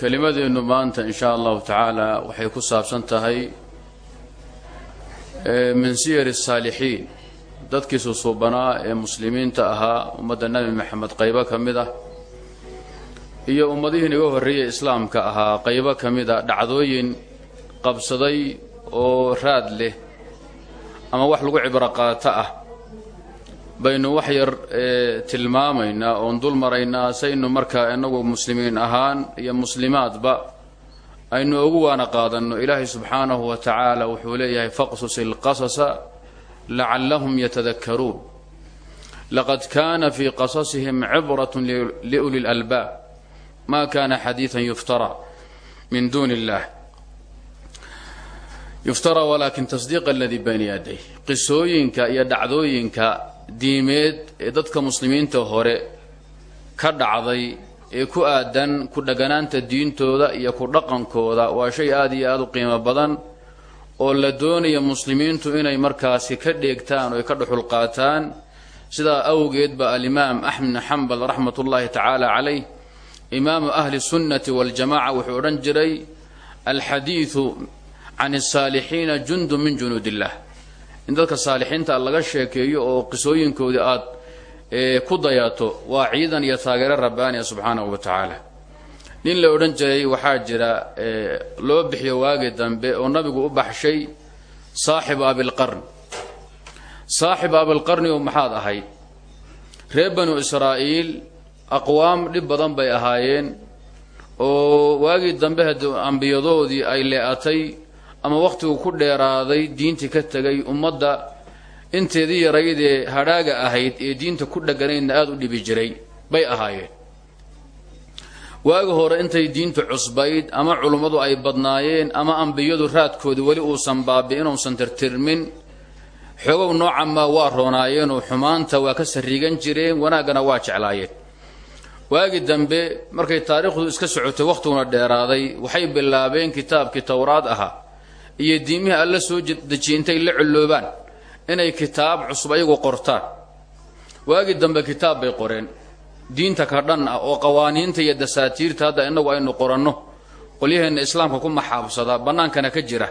kelimadeennu maanta in shaa allahu tacaala waxay ku saabsan tahay min siyari saalixiin dadkii susuubanaa ee muslimiinta ahaa ummadda nebi maxamed qaybo ka mid ah iyo ummadihii naga horreeyey islaamka ahaa qaybo ka mid a dhacdooyin qabsaday oo raad leh ama wax lagu cibro qaato ah baynu wax yar tilmaamaynaa oon dul maraynaa saynu markaa inagu muslimiin ahaan iyo muslimaadba aynu ugu waana qaadanno. Ilaahay subxaanahu wa tacaala wuxuu leeyahay faqsus ilqasasa lacallahum yatadakkaruun. Laqad kaana fii qasasihim cibrat liuli lalbaab ma kana xadiidan yuftara min duuni illah yuftara walakin tasdiiq aladii bayna yaday qisooyinka iyo dhacdooyinka diimeed ee dadka muslimiinta hore ka dhacday ee ku aadan ku dhaganaanta diintooda iyo ku dhaqankooda waa shay aada iyo aada u qiimo badan oo la doonaya muslimiintu inay markaasi ka dheegtaan oo ka dhuxul qaataan. Sidaa awgeed ba alimaam axmed bn xambal raxmat ullaahi tacaala calayh imaamu ahli sunnati waljamaca wuxuu odhan jiray alxadiidu can asaalixiina jundu min junuud illah in dadka saalixiinta laga sheekeeyo oo qisooyinkoodii aad ku dayato waa ciidan iyo taageero rabbaaniya subxaanahu wa tacaala. Nin la odhan jiray waxaa jira loo bixiyo waagi dambe oo nabigu u baxshay saaxibu abilqarn saaxibu abilqarni oo maxaad ahayd? Reer banu israa'iil aqwaam dhib badan bay ahaayeen oo waagii dambe haddii ambiyadoodii ay lee'atay ama wakhtigu ku dheeraaday diintii ka tegay ummadda inteedii yaraydee hadhaaga ahayd ee diinta ku dheganaydna aada u dhibi jiray bay ahaayeen. Waagi hore intay diintu cusbayd ama culummadu ay badnaayeen ama ambiyadu raadkoodii weli uusan baabi inuusan tirtirmin xoogow noocanmaa waa roonaayeenoo xumaanta waa ka sarriigan jireen wanaaggana waa jeclaayeen. Waagi dambe markay taariikhdu iska socotay wakhtiguna dheeraaday waxay bilaabeen kitaabkii towraad ahaa iyo diimihii alla soo dejiye intay la colloobaan inay kitaab cusub ayagu qortaan. Waagii dambe kitaab bay qoreen. Diinta ka dhan ah oo qawaaniinta iyo dasaatiirta hadda inagu aynu qoranno qolyaheenna islaamka ku maxaabsadaa bannaankana ka jira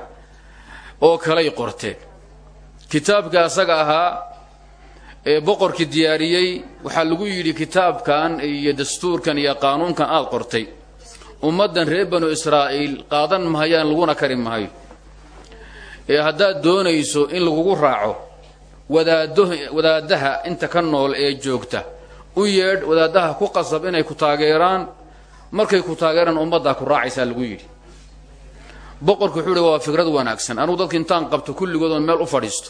oo kalay qorteen. Kitaabka asaga ahaa ee boqorkii diyaariyey waxaa lagu yidhi kitaabkan iyo dastuurkan iyo qaanuunkan aada qortay. Ummaddan reer banu israa'iil qaadan mahayaan laguna kari mahayo ee haddaad doonayso in lagugu raaco wadaadaha inta ka nool ee joogta u yeedh wadaadaha ku qasab inay ku taageeraan markay ku taageeraan ummaddaa ku raacaysaa lagu yidhi. Boqorku wuxuu ihi waa fikrad wanaagsan. Anugu dadka intaan qabto kulligood oon meel u fadhiisto.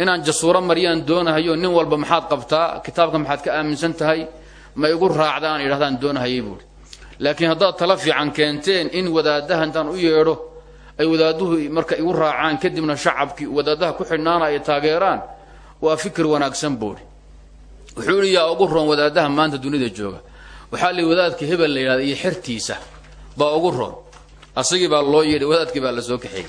Inaan jasuuro maryaan doonahayo nin walba maxaad qabtaa? Kitaabka maxaad ka aaminsan tahay? Ma igu raacdaan idhahdaan doonahayay buuhi laakiin haddaad tala fiican keenteen in wadaadaha intaan u yeedho ay wadaaduhu marka igu raacaan kadibna shacabkii wadaadaha ku xidhnaana ay taageeraan waa fikir wanaagsan buuhi wuxuu ihi yaa ugu roon wadaadaha maanta dunida jooga. Waxaa la wadaadka hebel la iyo xertiisa baa ugu roon. Asagii baa loo yeedhay wadaadkii baa la soo kaxeeyey.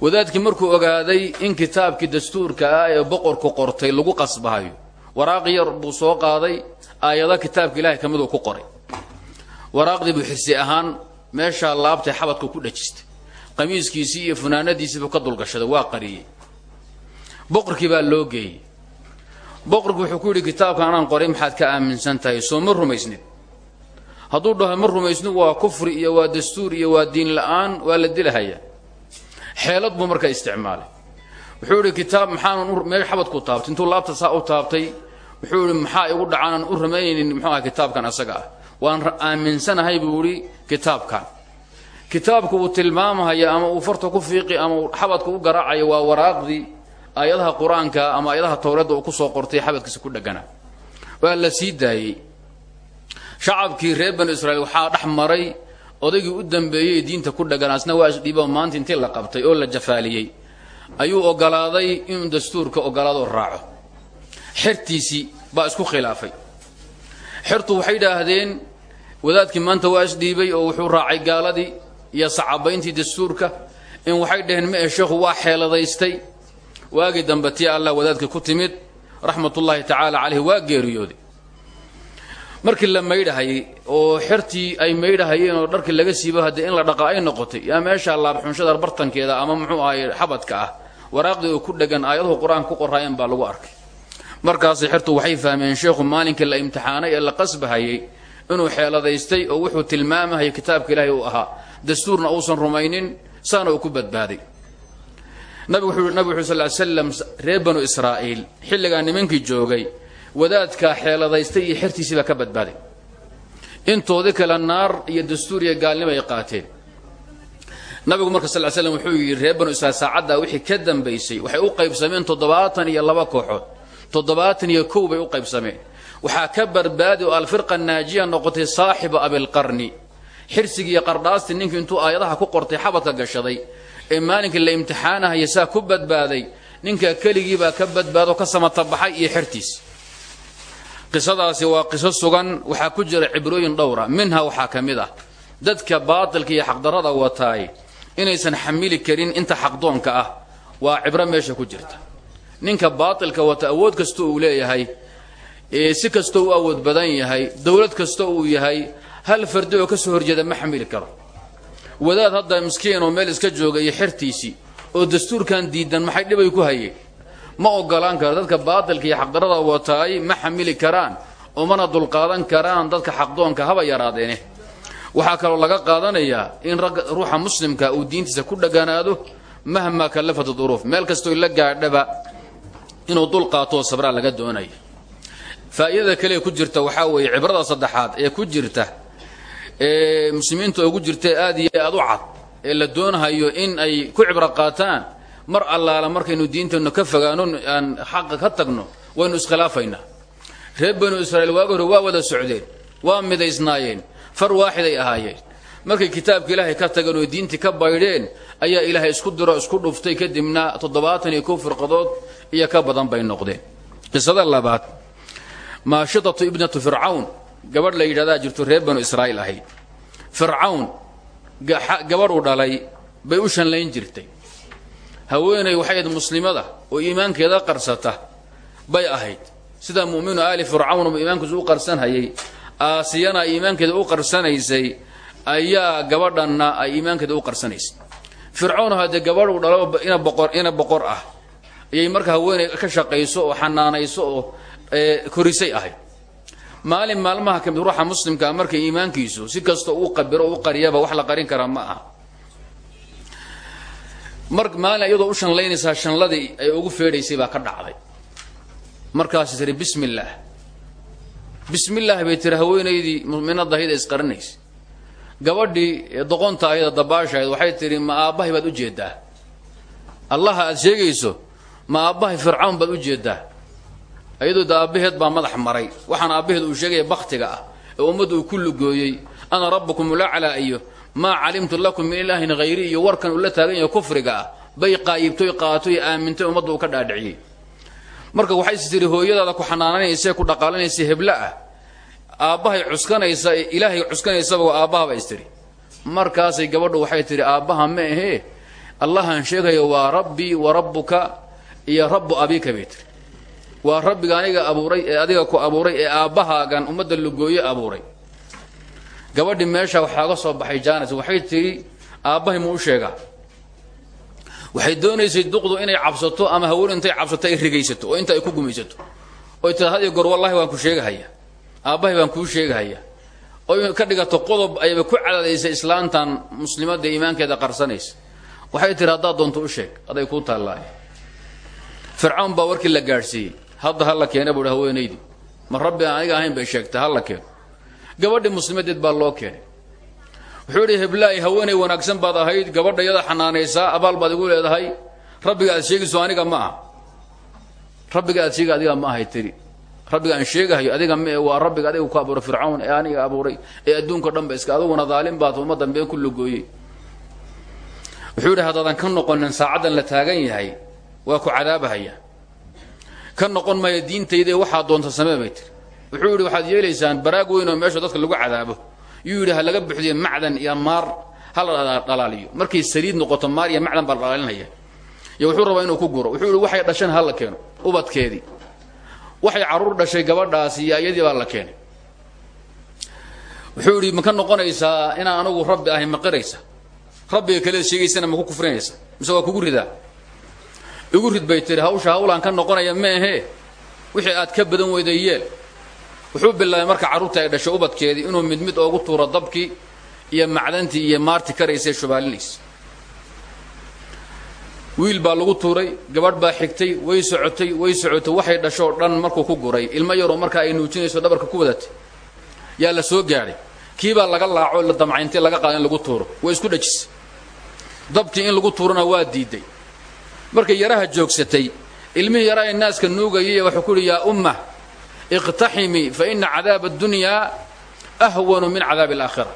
Wadaadkii markuu ogaaday in kitaabkii dastuurka ah ee boqorku qortay lagu qasbahayo waraaq yar buu soo qaaday aayado kitaabka ilaahay ka miduu ku qoray. Waraaqdii buu xirsi ahaan meeshaa laabtay xabadku ku dhajistay qamiiskiisii iyo funaanadiisiibuu ka dulgashaday waa qariyey. Boqorkii baa loo geeyey. Boqorku wuxuu ku yidhi kitaabka anaan qoray maxaad ka aaminsan tahay? Soo ma rumaysnid. Hadduu dhaho ma rumaysnid waa kufri iyo waa dastuur iyo waa diin la'aan waa la dilahayaa xeelad buu markaa isticmaalay. Wuxuu idhi kitaab maxaanan meel xabadku taabtay. Intuu laabta saa u taabtay wuxuu ihi maxaa igu dhacaanan u rumaynaynin muxuu aha kitaabkan asaga ah. Waan aaminsanahay buu idhi kitaabkan kitaabku uu tilmaamahaya ama uu farta ku fiiqi ama uu xabadka u garaacayo waa waraaqdii aayadaha qur'aanka ama aayadaha towreedda uu ku soo qortay xabadkiisa ku dhegana waa la sii daayey. Shacabkii reer banu israiil waxaa dhex maray odaygii u dambeeyey diinta ku dhaganaasna waa isdhiibo maanta intii la qabtay oo la jafaaliyey. Ayuu ogolaaday inuu dastuurka ogolaadoo raaco. Xertiisii baa isku khilaafay. Xertu waxay idhaahdeen wadaadkii maanta waa isdhiibay oo wuxuu raacay gaaladii iyo sacabayntii dastuurka in waxay dhaheen ma e sheekhu waa xeeladaystay. Waagii dambe tii allah wadaadkii ku timid raxmatullaahi tacaala caleyhi waa geeriyooday markii la maydhahayay oo xertii ay maydhahayeen oo dharkii laga siibo haddee in la dhaqa ay noqotay yaa meeshaa laabxunshada bartankeeda ama muxuu ahay xabadka ah waraaqdii oo ku dhegan aayaduhu qur'aanka ku qoraayeen baa lagu arkay. Markaasay xertu waxay fahmeen sheekhu maalinkii la imtixaanay ee la qasbahayay inuu xeeladaystay oo wuxuu tilmaamahayay kitaabka ilaahay uu ahaa dastuurna uusan rumaynin saana uu ku badbaaday. Nabig wuxuu sal slam reer banu israa'iil xilligaa nimankii joogay wadaadkaa xeeladaystay iyo xertiisii ka badbaaday. Intoodii kale naar iyo dastuur iyo gaalnimo ay qaateen. Nabigu marka sal slam wuxuu yidhi reer banu israiil saacaddaa wixii ka dambaysay waxay u qaybsameen toddobaatan iyo laba kooxood. Toddobaatan iyo kow bay u qaybsameen. Waxaa ka badbaadi oo alfirqa naajiya noqotay saaxiba abilqarni xirsigii iyo qardhaastii ninkii intuu aayadaha ku qortay xabadka gashaday ee maalinkii la imtixaanahaya saa ku badbaaday ninkaa keligiibaa ka badbaado ka samatabaxay iyo xertiis qisadaasi waa qiso sugan waxaa ku jira cibrooyin dhowra. Minha waxaa ka mid ah dadka baatilka iyo xaqdarrada wataay inaysan xamili karin inta xaqdoonka ah waa cibro meesha ku jirta. Ninka baatilka wata awood kasta uu leeyahay si kastoo u awood badan yahay dowlad kasta uu yahay hal fardi oo ka soo horjeeda ma xamili karo. Wadaad hadda miskiin oo meel iska jooga iyo xertiisii oo dastuurkan diidan maxay dhibay ku hayeen ma ogolaan karo dadka baatilka iyo xaqdarrada wataay ma xamili karaan oo mana dulqaadan karaan dadka xaqdoonka haba yaraadeene waxaa kaloo laga qaadanayaa in ragga ruuxa muslimka uu diintiisa ku dhaganaado mahmaa kallafat duruuf. Meel kastoo la gaadhaba inuu dulqaatoo sabraa laga doonaya faa'iidada kale ku jirta waxaa weeye cibrada saddexaad ee ku jirta ee muslimiinta ugu jirta aad iyo aad u cad ee la doonahayo in ay ku cibro qaataan. Mar allaala markaynu diinteennu ka fogaano aan xaqa ka tagno waynu iskhilaafaynaa. Reer banu israa'iil waagi hore waa wada socdeen waa midaysnaayeen far waaxiday ahaayeen. Markay kitaabka ilaahay ka tageen oo diintii ka baydheen ayaa ilaahay isku diro isku dhuftay kadibna toddobaatan iyo kow firqadood iyo ka badan bay noqdeen. Qisada labaad maashidatu ibnatu fircawn gabadh la yidhahdaa jirto reer banu israa'iil ahayd fircawn gabadh uu dhalay bay u shanlayn jirtay. Haweenay waxay muslimada oo iimaankeeda qarsata bay ahayd. Sida mu'minu aali fircawn uu iimaankiisu u qarsanhayay aasiyana ay iimaankeeda u qarsanaysay ayaa gabadhanna ay iimaankeeda u qarsanaysay. Fircawn haddee gabadh uu dhalo ina boqor ah ayay marka haweenay ka shaqayso oo xanaanayso oo korisay ahayd maalin maalmaha ka ruuxa muslimkaa marka iimaankiisu si kastoo uu qabiro u qariyaba wax la qarin karaa ma aha. Mar maalin iyadoo u shanlaynaysaa shanladii ay ugu feedhaysay baa ka dhacday. Markaasi tiri bismi illaah bismi illaah bay tiri haweenaydii muminadahayda isqarinaysa gabadhii doqonta ahayda dabaashahayd waxay tihi ma aabbahay baad u jeedaa allaha aad sheegayso ma aabbahay fircawn baad u jeedaa iyadoo da aabbaheed baa madax maray. Waxaan aabbaheed uu sheegaya bakhtiga ah ee ummadda uu ku lugooyey ana rabbukum ulaclaa iyo maa calimtu lakum min ilaahin hayri iyo warkan uu taagan yahay kufriga ah. Bay qaayibtoy qaatoy aamintay ummadda uu ka dhaadhiciyey. Marka waxay is tiri hooyadaada ku xanaananaysee ku dhaqaalanaysa hebla ah. Aabbahay cuskanaysa ilaahay cuskanaysaba aabbahaba is tiri markaasay gabadhu waxay tihi aabbaha ma ahee. Allahan sheegayo waa rabbii wa rabbuka iyo rabbu abiika bay waa rabbiga aniga abuuray ee adiga ku abuuray ee aabbahaagan ummadda lugooye abuuray. Gabadhi meesha waxaa ga soo baxay jaanis waxay tidhi aabbahay muu u sheegaa? Waxay doonaysay duqdu inay cabsato ama haween intay cabsato ay rigaysato oo inta ay ku gumaysato. Oy tira had iyo goor wallahi waan ku sheegahaya. Aabbahay baan kuu sheegahaya. Oy ka dhigato qodob ayba ku cadaadaysa islaantan muslimadda iimaankeeda qarsanaysa. Waxay tihi haddaad doonto u sheeg aday kuu taallaaye fircawn baa warkii la gaadhsiiyey hadda ha la keena buuhi haweenaydii ma rabbi aan aniga ahayn bay sheegtay ha la keeno. Gabadhii muslimadeed baa loo keenay. Wuxuu idhi heblaay haweenay wanaagsan baad ahayd gabadha yada xanaanaysaa abaal baad igu leedahay. Rabbiga aad sheegayso aniga ma aha. Rabbiga aad sheega adiga ma ahay tiri. Rabbiga aan sheegahayo adiga mee waa rabbiga adiga ku abuuray fircawn ee aniga abuuray. Ee adduunka dhan ba iska aduguna daalin baad ummaddan been ku logooyey wuxuu yidhi haddaadan ka noqonin saacaddan la taagan yahay waa ku cadaabahaya ka noqon maya diintayda waxaa doonta samee bay tiri. Wuxuu yidhi waxaad yeelaysaan baraag weyn oo meesha dadka lagu cadaabo. Yuu yidhi ha laga buxdiyo macdan iyo maar ha la dhalaaliyo. Markay saliid noqoto maar iyo macdan baa la dhalaalinaya iyo wuxuu rabaa inuu ku guro wuxuu yidhi waxay dhashan ha la keeno. Ubadkeedii. Waxay carruur dhashay gabadhaasi iyo ayadii baa la keenay. Wuxuu yidhi ma ka noqonaysaa inaan anagu rabbi ahay ma qiraysa? Rabbiga kaleed sheegaysana ma ku kufrinaysa? Mise waa kugu ridaa igu rid bay tiri hawsha hawlaan ka noqonaya meehee wixii aad ka badan weyday yeel wuxuu bilaabay marka carruurta ay dhashay ubadkeedii inuu mid mid oogu tuuro dabkii iyo macdantii iyo maarti karaysay shubaalinaysa wiil baa lagu tuuray gabadh baa xigtay way socotay way socotay. Waxay dhashoo dhan markuu ku guray. Ilmo yaroo markaa ay nuujinayso dhabarka ku wadatay. Yaa la soo gaadhay kiibaa laga laaco la damcaynti laga qaado in lagu tuuro. Way isku dhajisay dabtii in lagu tuurona waa diiday markay yaraha joogsatay ilmihii yaraa ee naaska nuugayay wuxuu ku yidhi yaa umma iqtaximii fa ina cadaaba addunyaa ahwanu min cadaabi alaakhira.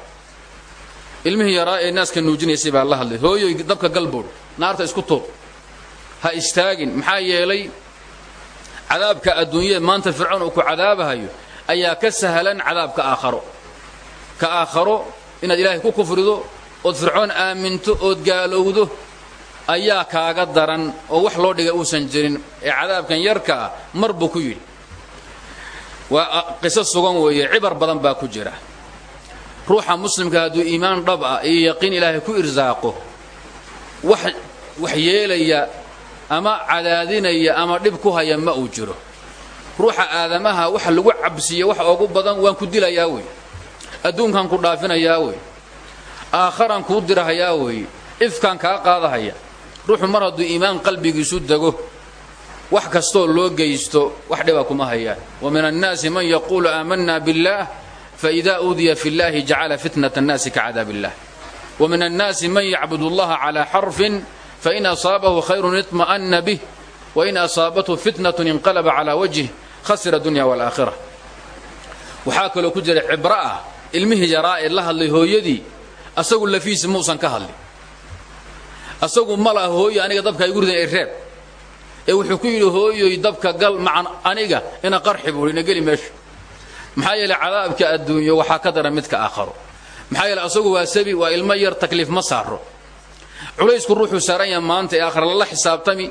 Ilmihii yaraa ee naaska nuujinaysay baa la hadlay hooyoy dabka galbood naarta isku tuur ha istaagin. Maxaa yeelay cadaabka adduunyada maanta fircoon uu ku cadaabahayo ayaa ka sahlan cadaabka aakharo. Ka aakharo inaad ilaahay ku kufrido ood fircoon aaminto ood gaalowdo ayaa kaaga daran oo wax loo dhiga uusan jirin ee cadaabkan yarkaa mar buu ku yidhi. Waa qiso sugan weeye cibar badan baa ku jira. Ruuxa muslimka hadduu iimaan dhab ah iyo yaqiin ilaahay ku irsaaqo wax wax yeelaya ama cadaadinaya ama dhib ku haya ma uu jiro. Ruuxa aadamaha waxa lagu cabsiya waxa ugu badan waan ku dilayaa wey adduunkan ku dhaafinayaa wey aakharaan kuu dirahayaa wey ifkaan kaa qaadahaya ruuxu mar hadduu iimaan qalbigiisu dego wax kastoo loo geysto wax dhiba kuma hayaan wa min annaasi man yaquulu aamanna biاllah faإida uudiya fi اllahi jacala fitnaة الnaasi kacadaab اllah wa min annaasi man yacbud اllaha calى xarfin fain asaabahu khayru iطma'na bih wain asaabathu fitnaة inqalaba calى wajih khasira dunya wاlaakhira waxaa kaloo ku jira cibro ah ilmihii yaraa ee la hadlay hooyadii asagu lafiisa muusan ka hadlin asagu ma laha hooyo aniga dabka igu ridan ee reeb ee wuxuu ku yidhi hooyoy dabka gal macan aniga ina qarxi buui ina geli meesha maxaa yeeley cadaabka adduunyo waxaa ka daran midka aakharo. Maxaa yeele asagu waa sabi waa ilmo yar takliif ma saaro culaysku ruuxuu saaran yaha maanta ee aakhara lala xisaabtami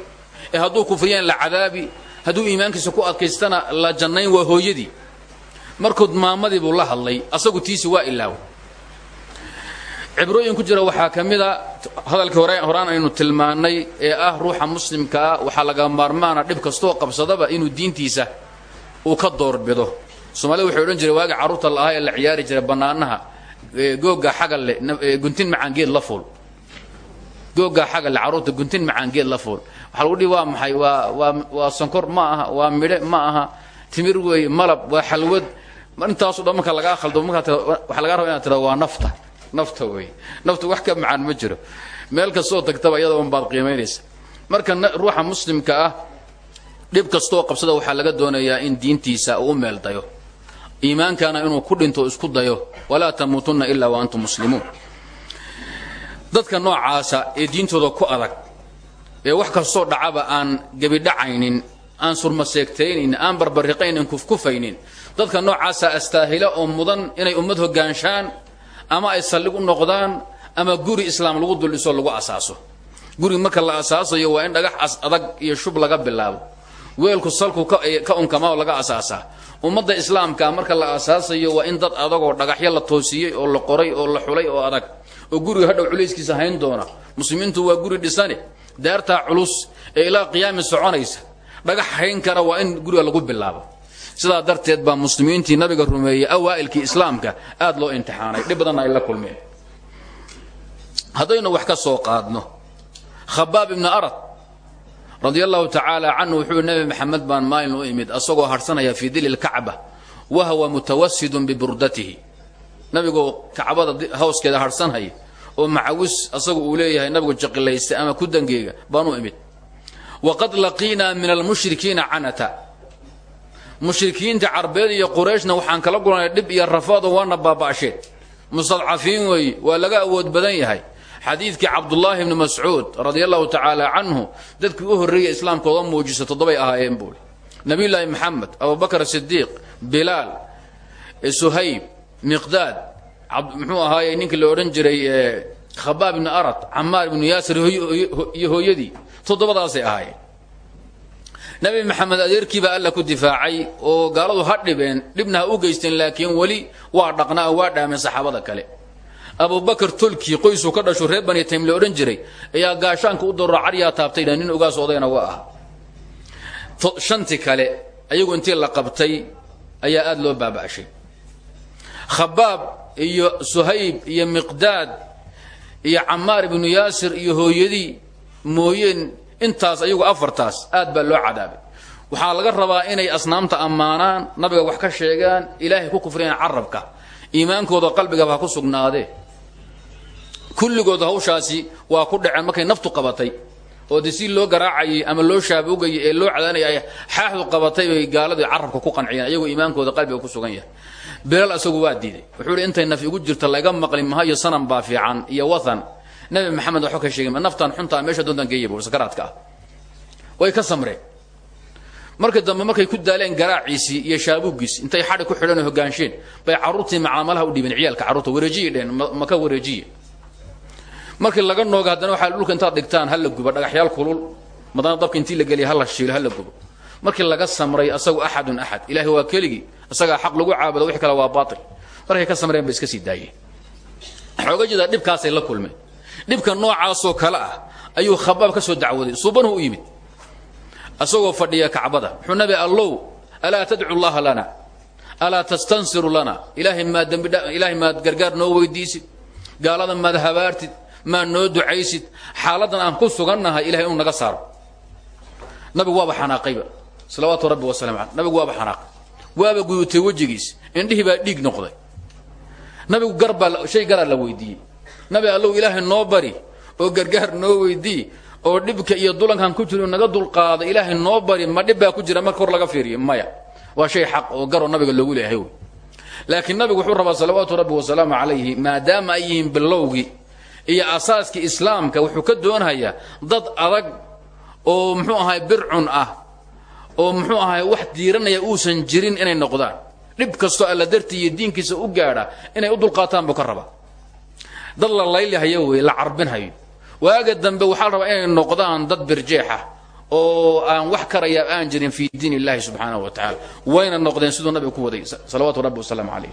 ee hadduu kufriyaan la cadaabi hadduu iimaankiisa ku adkaystana la jannayn waa hooyadii. Markood maamadii buu la hadlay asagu tiisi waa ilaaw cibrooyin ku jira waxaa ka mid a hadalkii hore horaan aynu tilmaannay ee ah ruuxa muslimka ah waxaa laga maarmaana dhib kastoo qabsadaba inuu diintiisa uu ka doorbido soomaalida waxay odhan jiray waagi carruurta la ahaa ee la ciyaari jiray bannaanaha googa xagalle guntin macaangeed la fuul. Googa xagalle carruurta guntin macaangeed la fuul. Waxaa lagu dhihi waa maxay? Waa waa waa sonkor ma aha waa midhe ma aha. Timir weeye malab waa xalwad. Intaaso dhan marka lagaa khaldo markaa waxaa lagaa raba inaad tirado waa nafta nafta wey nafta wax ka macaan ma jiro. Meel kastoo tagtaba iyada un baad qiimaynaysa. Marka ruuxa muslimka ah dhib kastoo qabsada waxaa laga doonayaa in diintiisa uu u meel dayo. Iimaankana inuu ku dhinto isku dayo. Walaa tamuutunna ilaa wa antum muslimuun. Dadka noocaasa ee diintooda ku adag ee wax kastoo dhacaba aan gebidhacaynin aan surmaseegtaynin aan barbariqaynin kufkufaynin dadka noocaasa astaahila oo mudan inay ummad hogaanshaan ama ay saldhig u noqdaan ama guri islaam lagu duldhiso lagu asaaso. Guri marka la asaasayo waa in dhagax adag iyo shub laga bilaabo. Weelku salku ka unkama laga asaasaa. Ummadda islaamka marka la asaasayo waa in dad adagoo dhagaxyo la toosiyey oo la qoray oo la xulay oo adag. Oo guriga hadhow culayskiisa hayn doona. Muslimiintu waa guri dhisane. Daartaa culus ee ilaa qiyaami soconaysa. Dhagax hayn kara waa in guriga lagu bilaabo sidaa darteed baa muslimiintii nabiga rumeeyey awaa'ilkii islaamka aad loo imtixaanay. Dhib badanna ay la kulmeen. Haddaynu wax ka soo qaadno khabaab ibnu arad radia allahu tacaala wuxuu nebi maxamed baan maalin u imid asagoo harsanaya fii dili lkacba wahwa mutawasidun biburdatihi nabigoo kacbada hawskeeda harsanhaya oo macawis asagu uu leeyahay nabigu jaqilaystay ama ku dangeega baan u imid. Waqad laqiinaa min almushrikiina canata mushrikiinta carbeed iyo qurayshna waxaan kala gulanay dhib iyo rafaado waana baaba'sheen mustadcafiin weeye waa laga awood badan yahay. Xadiidkii cabdullaahi bni mascuud radia allahu tacaala canhu dadkii u horreeyay islaamkooda muujisa toddobay ahaayeen buuli nabiyullaahi maxamed abubakar sidiiq bilaal suhayb miqdaad muxuu ahaaye ninkii la odhan jiray khabaab ibni arad camaar ibnu yaasir iyo hooyadii toddobadaasay ahaayeen nabi maxamed adeerkiibaa alla ku difaacay oo gaaladu ha dhibeen dhibna ha u geysteen laakiin weli waa dhaqnaa waa dhaameen saxaabada kale. Abubakar tolkii qoysuu ka dhasho reer bani taym la odhan jiray ayaa gaashaanka u daro cadyaa taabtaydha nin ogaas odayna waa ah. Shanti kale ayagu intii la qabtay ayaa aada loo baaba'shay. Khabaab iyo suhayb iyo miqdaad iyo camaar ibnu yaasir iyo hooyadii mooyeen intaas ayagu afartaas aad baa loo cadaabay. Waxaa laga rabaa inay asnaamta ammaanaan nabiga wax ka sheegaan ilaahay ku kufriyaan carabka iimaankooda qalbigaba ha ku sugnaadee kulligood hawshaasi waa ku dhaceen markay naftu qabatay oo de loo garaacayay ama loo shaaboogayay ee loo cadaanayay xaaxdu qabatay bay gaaladii carabka ku qanciyeen ayagoo iimaankooda qalbiga ku sugan yahay. Bilaal asagu waa diiday. Wuxuu intay naf igu jirta laga maqli mahayo sanam baa fiican iyo wathan nabi maxamed waxba ka sheegin naftaan xuntaa meesha doontaan geeya buu sakaraadka ah. Way ka samreen markii dambe markay ku daaleen garaaciisii iyo shaabuuggiisi intay xadhi ku xidhan oo hogaansheen bay carruurtii macaamalaha u dhiibeen. Ciyaalka carruurta wareejiya dheheen maka wareejiya markii laga nooga haddana waxaa dhulka intaad dhigtaan ha la dhagaxyaal kulul madana dabka intii la geliya ha la shiilo gubo. Markii laga samray asagu axadun axad. Ilaahay waa keligii isagaa xaq lagu caabudo wix kale waa baatil. Markay ka samreen bay iska sii daayeen. Dhibkaasay la kulmeen dhibka noocaasoo kale ah ayuu khabaab ka soo dacwooday. Suubanuhu u yimid. Asagoo fadhiya kacbada. Wuxuu nabi allow alaa tadcu lana? Alaa tastansiru lana? Ilaahay maad dembi ilaahay maad gargaar noo weydiisid? Gaalada maad habaartid? Maad noo ducaysid? Xaaladan aan ku sugannahay ilahay inuu naga saaro. Nabigu waaba xanaaqayba salawaatu rabbi wasalamu caleh nabigu waaba xanaaqay. Waaba gudutay wejigiis. Indhihii baa dhiig noqday. Nabigu garbaa shay garaa la weydiiyey nabi allow ilaahay noo bari oo gargaar noo weydii oo dhibka iyo dulankan ku jiro naga dulqaada ilaahay noo bari ma dhib baa ku jira marka hor laga fiiriyo maya. Waa shay xaq oo garoo nabiga loogu leeyahay wey. Laakiin nabigu wuxuu rabaa salawaatu rabbi wasalaamu calayhi maadaama ay yihiin bilowgii iyo asaaskii islaamka wuxuu ka doonhayaa dad adag oo muxuu ahay bircun ah oo muxuu ahay wax diiranaya uusan jirin inay noqdaan. Dhib kastoo alla dartii diinkiisa u gaadha inay u dulqaataan buu ka rabaa dad la laylihayo wey la carbinhayo waaga dambe waxaa rabaa inay noqdaan dad birjeexa oo aan wax karaya aan jirin fii diin illahi subxaanahu wa tacaala. Wayna noqdeen siduu nabiga ku waday salawaatu rabbi wasalaamu calayh.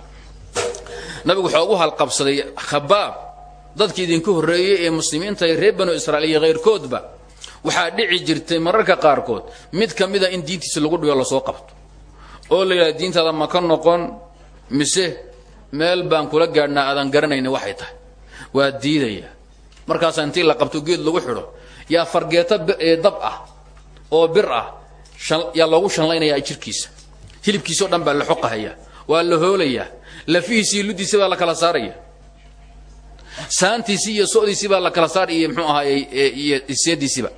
Nabigu wuxuu ugu halqabsaday khabaab dadkii idinku horreeyey ee muslimiinta reer banu israa'iil iyo khayrkoodba waxaa dhici jirtay mararka qaarkood mid ka mida in diintiisa lagu dhigo la soo qabto. Oo la yidhahda diintaada ma ka noqon mise meel baan kula gaadhnaa aadan garanayni waxay tahay waa diidaya. Markaasaa intii la qabto geed lagu xidho yaa fargeeto dab ah oo bir ah yaa loogu shanlaynayaa jirkiisa. Hilibkiisao dhan baa la xoqahaya waa la hoolayaa lafihiisi iyo luddiisi baa la kala saaraya. Saantiisii iyo sodiisii baa la kala saar iyo mxuu ahaay iyo seediisiiba.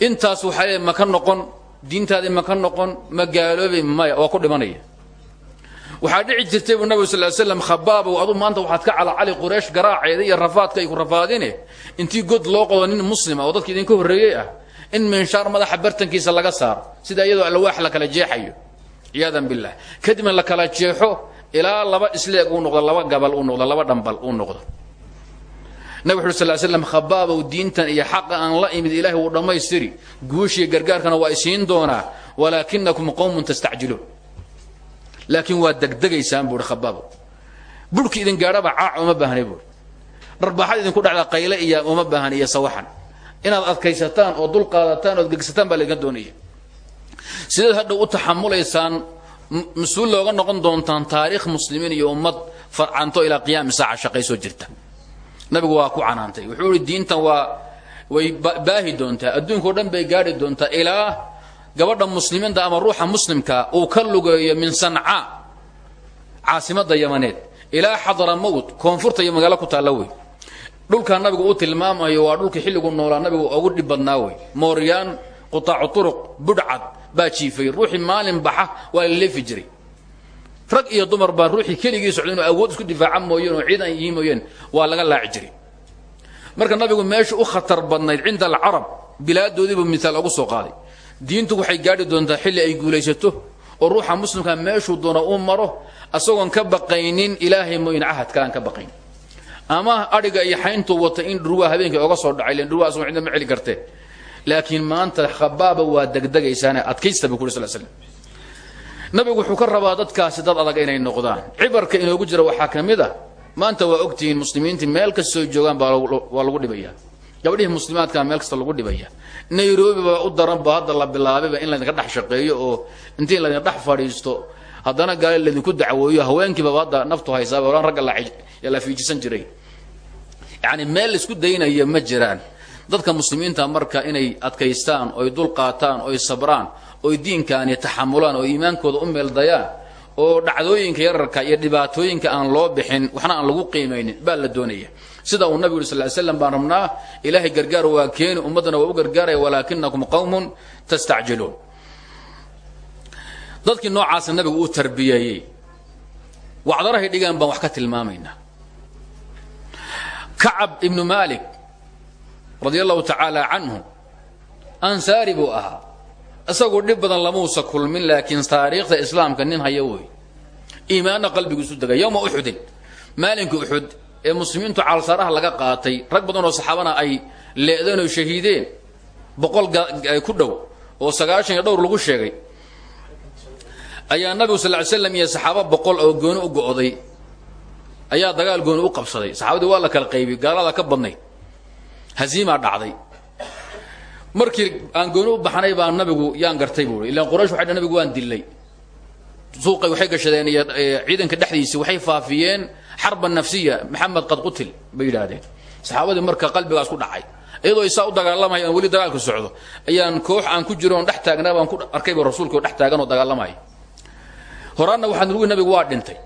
Intaas waxaa ma ka noqon diintaadii ma ka noqon ma gaaloobay maya waa ku dhimanaya waxaa dhici jirtay buu nabig sal slam khabaabow adu maanta waxaad ka calacali quraysh garaaceeda iyo rafaadka ay ku rafaadine. Intii god loo qodo nin muslima oo dadka idinka horreeyey ah in minshaar madaxa bartankiisa laga saaro sida iyadoo alwaax la kala jeexayo. Ciyaadan billah kadibna la kala jeexo ilaa laba isleeg uu noqdo laba gabal uu noqdo laba dhambal uu noqdo. Nabig wuxu sal slam khabaabow diintan iyo xaqa aan la imid ilaahay wuu dhammaystiri. Guushiiyo gargaarkana waa isiin doonaa walaakinakum qowmun tastacjiluun laakiin waa degdegaysaan buuhi khabaabow burhki idin gaadhaba caac uma baahnay buuhi dharbaaxad idinku dhacda qayle iyo uma baahan iyo sawaxan. Inaad adkaysataan oo dul qaadataan ood gegsataan baa laydinka doonaya. Sidaed hadhow u taxamulaysaan mas'uul looga noqon doontaan taariikh muslimiin iyo ummad farcanto ilaa qiyaami saaca shaqaysoo jirta. Nabigu waa ku canaantay. Wuxuu ihi diintan waa way baahi doontaa. Adduunka dhan bay gaadhi doontaa ilaa gabadha muslimiinta ama ruuxa muslimka uu ka lugeeyo min sanca caasimada yamaneed. Ilaa xadramawt koonfurta iyo magaalo ku taalla wey. Dhulkaa nabigu uu tilmaamayo waa dhulka xilligu noolaa nabigu ugu dhib badnaa wey. Mooryaan qutaacu turuq budhcad baa jiifay. Ruuxii maalin baxa waa la leefi jiray. Rag iyo dumar baa ruuxii keligii socda awood isku difaaca mooyeen oo ciidan yihi waa laga laaci marka nabigu meesha u khatar badnayd cinda alcarab bilaadoodiibuu miaal ugu soo qaaday diintu waxay gaadhi doontaa xilli ay guulaysato oo ruuxa muslimka meeshuu doona uu maro asagoon ka baqaynin ilaahay mooyin cahad kalaan ka baqayn. Ama adhiga iyo xayntuu wata in dhurwaa habeenkii oga soo dhacay len dhurwaa asagoo cidna ma celi kartee laakiin maanta khabaaba waa degdegaysaane adkaysta buu ku uri sal slam nabigu wuxuu ka rabaa dadkaasi dad adag inay noqdaan. Cibarka inoogu jira waxaa ka mid a maanta waa ogtihiin muslimiintii meel kastoo joogaan baa lagu dhibayaa gabdhihii muslimaadkaa meel kasta lagu dhibaya. Nairobi baa u daran ba hadda la bilaabayba in laydinka dhex shaqeeyo oo intii laydin dhex fadhiisto haddana gaali laydinku dacwooyo haweenkiibaba hadda naftu haysaaba oran ragga la fiijisan jiray. Yacni meel la isku daynaya ma jiraan. Dadka muslimiinta marka inay adkaystaan oy dul qaataan oy sabraan oy diinkaani taxamulaan oo iimaankooda u meeldayaan oo dhacdooyinka yararka iyo dhibaatooyinka aan loo bixin waxna aan lagu qiimaynin baa la doonaya sida uu nabigu sal slam baan rabnaa ilaahay gargaar waa keeni ummaddana waa u gargaaraya walaakinakum qawmun tastacjiluun. Dadkii noocaasa nabigu uu tarbiyeeyey wacdarahay dhigaan baan wax ka tilmaamaynaa. Kacab ibnu malik radia allahu tacaala canhu ansaari buu ahaa. Isagoo dhib badan lamuusa kulmin laakiin taariikhda islaamka nin haya wey iimaanna qalbigiisu degay yowma uxudin maalinkii ee muslimiintu caalsaaraha laga qaatay rag badan oo saxaabana ay leedeen oo shahiideen boqol ku dhow oo sagaashan iyo dhowr lagu sheegay. Ayaa nabigu sal slam iyo saxaabo boqol oo gooni u go'day. Ayaa dagaal gooni u qabsaday. Saxaabadii waa la kala qaybiyey gaalada ka badnayd. Haziimaa dhacday. Markii aan gooni u baxnay baa nabigu yaan gartay buui ilaan quraysh waxay dhan nabigu waan dillay. Suuqay waxay gashadeen iyo ciidanka dhexdiisii waxay faafiyeen xarba nafsiya maxamed qad qutil bay yidhaahdeen. Saxaabadii marka qalbigaas ku dhacay iyadoo isaa u dagaalamaya aan weli dagaalka socdo ayaan koox aan ku jiro on dhex taagnaa baan ku arkayba rasuulka dhex taagan oo dagaalamaya horaanna waxaan nugu nabigu waa dhintay.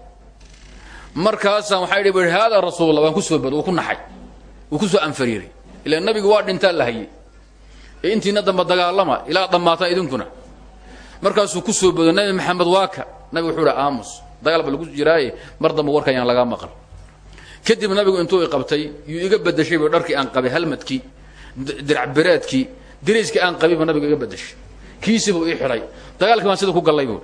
Markaasaan waxaa idhi bui haadaa rasuulullah waan ku soo bad ku naxay wuu ku soo anfariiray ilaan nabigu waa dhintaa la hayay. Ee dagaalama ilaa dhammaataan idinkuna. Markaasuu ku soo bodo nabi maxamed waaka nabigu wuxuu ihi aamus dagaal ba lagu jiraaye mar damba warkan yaan lagaa maqal. Kadib nabigu intuu i qabtay yuu iga bedashay bu dharkii aan qabay halmadkii diracbereedkii diriiskii aan qabayba nabigu iga bedashay kiisibuu ii xidhay dagaalkii baan sida ku gallay buui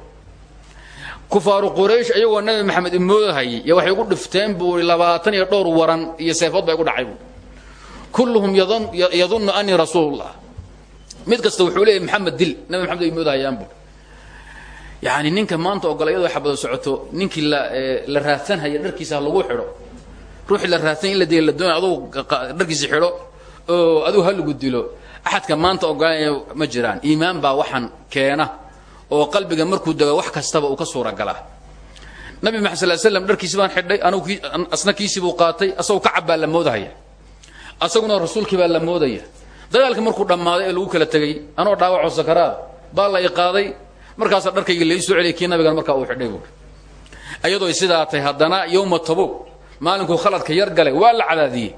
kufaaru quraysh iyagoo nabi maxamed imoodahayay iyo waxay ugu dhifteen buu i labaatan iyo dhowr waran iyo seefood baa igu dhacay buui kulluhum yadunnu anii rasuulullah. Mid kasta wuxuu leeyahy maxamed dil nabi maxamed ay moodahayaan buui yani ninka maanta ogola iyadoo xabado socoto ninkii la la raadsanhaya dharkiisa ha lagu xidho. Ruuxii la raadsan in la dila la doonay adugu dharkiisa xidho oo adugu ha lagu dilo. Axadka maanta ogolaanaya ma jiraan. Iimaan baa waxaan keena oo qalbiga markuu dego wax kastaba uu ka suuragalaa nabi maxamed sal slam dharkiisi baan xidhay anugu asna kiisii buu qaatay asagoo kacab baa la moodahaya asaguna rasuulkii baa la moodaya. Dagaalka markuu dhammaaday ee lagu kala tegay anoo dhaawacoo sakaraad baa la i qaaday markaasaa dharkayga lai soo celiyay kii markaa uu xidhay buui iyadoo sidaa tahay haddana yowma tabog maalinkuu khaladka yar galay waa la cadaadiyey.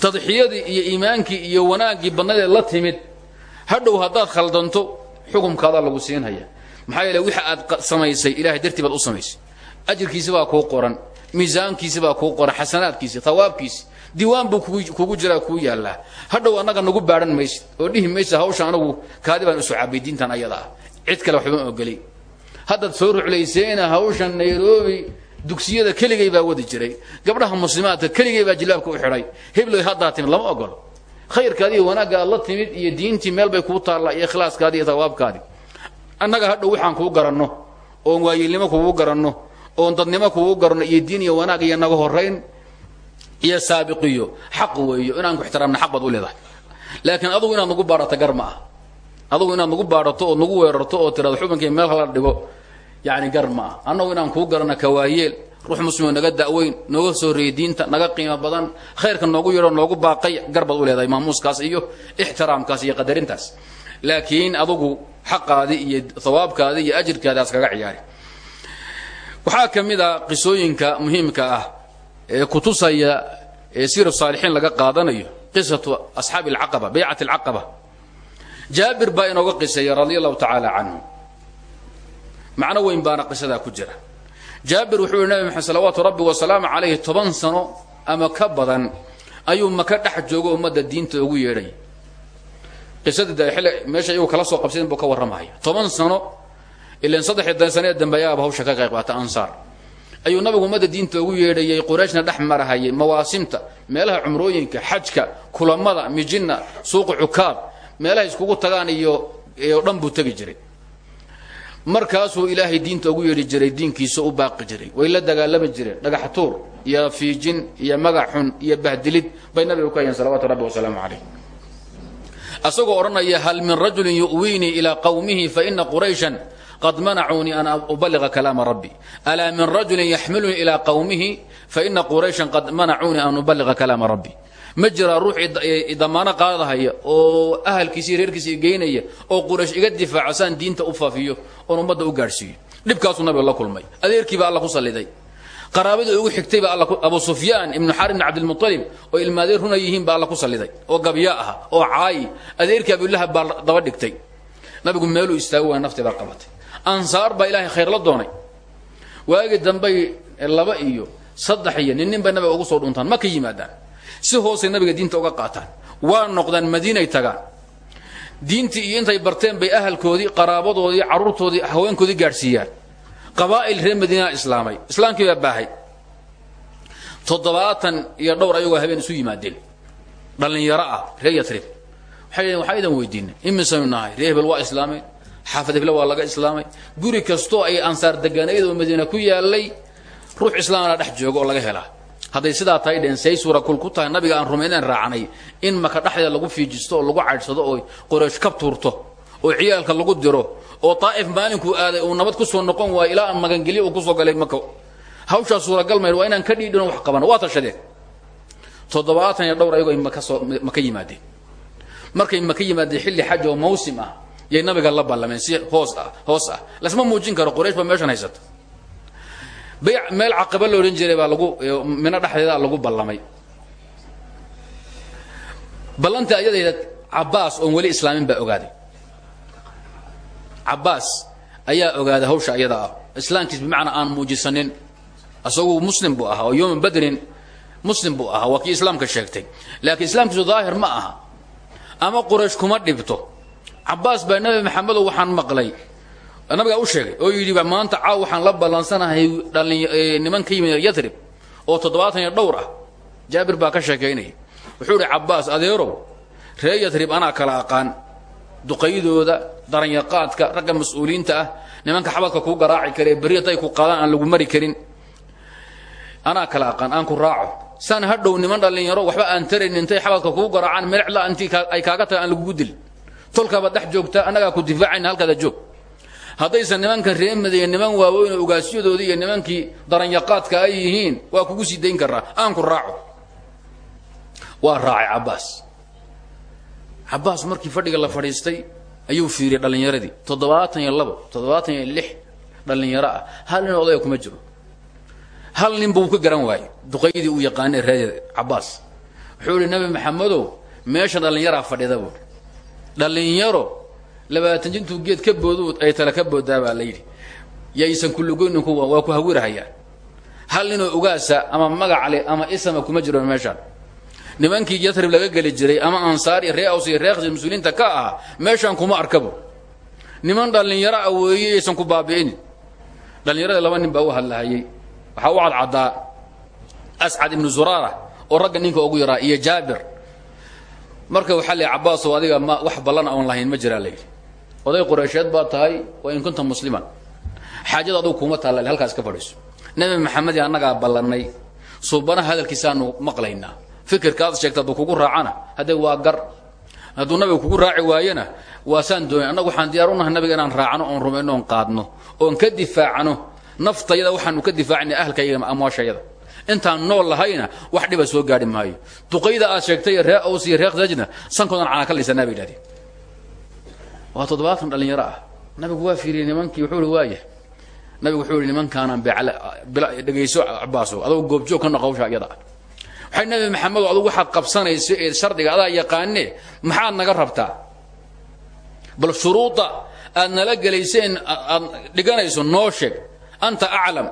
Tadxiyadii iyo iimaankii iyo wanaaggii badnadeed la timid. Hadhow haddaad khaldanto xukumkaadaa lagu siinhaya. Maxaa yeele wixi aad samaysay ilahay dartii u samaysay. Ajirkiisi baa kuu qoran miisaankiisi baa kuu qoran xasanaadkiisi hawaabkiisi diiwaan buu kugu jiraa kuu yaallaa. Hadhow annaga nagu baadhan maysid oo dhihi maysa hawsha kaadi baan isu diintan ayada ah cid kale waxbama ogolay haddaad soo ruclayseena hawshan nairobi dugsiyada keligay baa wadi jiray. Gabdhaha muslimaadka keligay baa jilaabka u xidhay hebloy haddaa timid lama ogolo khayrkaadi iyo wanaagga aad la timid iyo diintii meel bay kuu taallaa iyo ikhlaaskaadi iyo tawaabkaadi annaga hadhow waxaan kuu garanno oon waayilnimo kugu garanno oon dadnimo kugu garanno iyo diin iyo wanaag iyo naga horayn iyo saabiqiyo xaq weeyo. Inaan ku ixtiraamna xaq baad u leedahay. Laakiin adugu inaad nagu baadhato gar ma ah adugu inaad nagu baadhato ood nagu weerarto oo tirado xubankii meel hala dhigo yani gar ma ah inaan kuu garanno kawaayeel ruux muslimoo naga da'weyn nooga soo reeyey diinta naga qiimo badan khayrka noogu yadho noogu baaqay gar baad u leedahay maamuuskaas iyo ixtiraamkaas iyo qadarintaas. Laakiin adugu xaqaadii iyo hawaabkaadii iyo ajirkaadaas kaga ciyaari. Waxaa ka mid a qisooyinka muhiimka ah ee kutusaya ee saalixiin laga qaadanayo qisatu asxaabi alcaqaba baycat alcaqaba jaabir baa inooga qiseeya radia allahu tacaala canhu macno weyn baana qisadaa ku jira. Jaabir wuxuu yihi nabi maxamed salawaatu rabbi wasalaamu calayhi toban sano ama ka badan ayuu maka dhex joogo ummadda diinta ugu yeedhay. Qisadii de xilli meesha iyagu kala soo qabsadeen buu ka warramahaya toban sano ilan saddexii dan sane ee dambe ayaaba hawsha ka qayb qaata ansaar. Ayuu diinta ugu yeedhayay qurayshna dhex mawaasimta meelaha cumrooyinka xajka kulamada mijinna suuqa cukaab meelaha iskugu tagaan iyo dhan buu tegi jiray. Markaasuu ilaahay diinta ugu yeedhi jiray diinkiisa u baaqi jiray. Way la dagaalami jireen dhagax tuur iyo fiijin iyo magac xun iyo bahdilid bay nabiga ku hayeen salawaatu rabbi wasalaamu calayh. Asagoo odhanaya hal min rajulin yu'wiinii ilaa qawmihi faina qurayshan qad manacuunii an ubaliga kalaama rabbi. Alaa min rajulin yaxmilunii ilaa qawmihi faina qurayshan qad manacuunii an ubaliga kalaama rabbi ma jiraa ruux damaano qaadahaya oo ahalkiisii reerkiisii geynaya oo quraysh iga difaaca saan diinta u faafiyo oon ummadda u gaadhsiiyo. Dhibkaasuu nabiga la kulmay. Adeerkiibaa alla ku salliday qaraabadii ugu xigtayba abu sufyaan ibnu xaar ibn cabdilmualib oo ilmaadeer runa yihiin baa alla ku salliday oo gabya ah oo caayi. Adeerkii abilahab baa daba dhigtay. Nabigu meeluu istaago waa naftii baa qabatay. Ansaar baa ilaahay khayr la doonay. Waagii dambay laba iyo saddex iyo nin bay nabiga ugu soo dhuntaan ma ka yimaadaan si hoosay nabiga diinta uga qaataan. Waa noqdaan madiinay tagaan diintii iyo intay barteen bay ahalkoodii qaraabadoodii carruurtoodii haweenkoodii gaadhsiiyaan. Qabaa'il reer madiinaa islaamay. Islaamkii baa baahay. Toddobaatan iyo dhowr ayagoo habeen isu yimaadeen. Dhallinyaro ah reer yatrib waxay dhaheen waxaa idan weydiinay. Imisaynu nahay. Reer hebel waa islaameen xaafad hebla waa laga islaamay. Guri kastoo ay ansaar deganayd oo madiina ku yaalay ruux islaamana dhex jooga oo laga helaa hadday sidaa tahay dheen say suurakul ku tahay nabiga aan rumaynayn raacnay. In maka dhexdeeda lagu fiijisto oo lagu caydhsado oo qoraysh kab tuurto oo ciyaalka lagu diro oo daa'if maalinkuu aaday uu nabad ku soo noqon waayo ilaa aan magangelyo uu ku soo galay maka hawshaa suuragal mayd waa inaan ka dhiidhino wax qabano waa tashadeen toddobaatan iyo dhowr ayagoo makasoo maka yimaadeen. Markay maka yimaadeen xilli xaj oo mawsim ah yay nabiga la ballameen. Si hoos ah hoos ah. Lasma muujin karo quraysh baa meeshan haysata bay meel caqaba la odhan jiray baa lagu mino dhexdeeda lagu ballamay. Ballantii ayadayda cabbaas oon weli islaamin baa ogaaday cabbaas ayaa ogaaday hawsha ayada ah. Islaamkiis bimacnaa aan muujisanin isagu muslim buu ahaa oo yowma badrin muslim buu ahaa waa kii islaamka sheegtay. Laakiin islaamkiisu daahir ma aha. Ama quraysh kuma dhibto. Cabbaas baa nebi maxamedow waxaan maqlay nabigaa u sheegay oo yidhi maanta caaw waxaan la ballansanahay dhalin niman ka yimid yatrib oo toddobaatan dhowr ah. Jaabir baa ka sheekaynaya wuxuu idhi cabbaas adeerow ree yatrib anaa kala aqaan. Duqaydooda daranyaqaadka ragga mas'uuliyiinta ah nimanka xabadka kuu garaaci kara ee berri ku qaadaan aan lagu mari karin. Anaa kala aqaan aan ku raaco. Saan hadhow niman dhallinyaro waxba aan tarayn intay xabadka kuu garaacaan melecla intii ay kaaga tahay aan lagugu dil tolkaabaad dhex joogta annagaa ku difaacayna halkaada joog haddaysan nimankan reemadaye niman waaweyn oo ugaasyadoodii iyo nimankii daranyaqaadka ay yihiin waa kugu sii dayn karaa aan ku raaco. Waa raacay cabbaas. Cabbaas markii fadhiga la fadhiistay ayuu fiiriyay dhallinyaradii toddobaatan iyo labo toddobaatan iyo lix dhallinyaro ah. Hal nin odaya kuma jiro. Hal nin buu ka garan waayey. Duqaydii uu yaqaanay reer cabbaas. Wuxuu ihi nabi maxamedow meesha dhallinyaraa fadhida buui dhallinyaro labaatan jintuu geed ka boodu ay tale ka boodaa baa la yidhi. Yaysan kullugoynin kuwa waa ku hawirahayaan. Hal ninoo ugaasa ama magac leh ama isama kuma jiro meeshaan. Nimankii yatrib laga geli jiray ama ansaar iyo ree aws iyo ree khasir mas'uuliyiinta ka ahaa meeshaan kuma arkabo. Niman dhallinyaro a weeye yaysan ku baabi'inin dhallinyarada laba nin baa u hadlahayey waxaa u cadcaddaa ascad ibnu zuraara oo ragga ninka ugu yaraa iyo jaabir. Marka waxaa la cabaasow adiga ma wax ballan oon lahayn ma jiraa layidhi oday qureysheed baa tahay waa in kunta musliman xaajada adugu kuuma taalla halkaas ka fadhiiso. Nebi maxamed annagaa ballannay. Suubanaha hadalkiisaanu maqlaynaa. Fikirkaad sheegta hadduu kugu raacana haddee waa gar. Hadduu nabiga kugu raaci waayena waa saan doonay annagu waxaan diyaar u nahay nabiga inaan raacno oon rumayno oon qaadno oon ka difaacno. Naftayada waxaanu ka difaacina ahalkayga amwaashayada intaan nool lahayna wax dhiba soo gaadhi maayo. Duqayda aad sheegtay ree aws iyo ree khasajna sankoodan cana ka lisanaa bay waa toddobaatan dhallinyaro ah. Nabigu waa fiiriyey nimankii wuxuu ihi waaya nabigu wuxuu ihi nimankaanaan dhegayso cabaaso adoo goobjoog ka noqo hawsha iyada waxay nabi maxamedo adugu waxaad qabsanayso ee shardiga adaa yaqaane maxaad naga rabtaa? Bal shuruuda aad nala gelayseen aad dhiganayso noo sheeg anta aclam.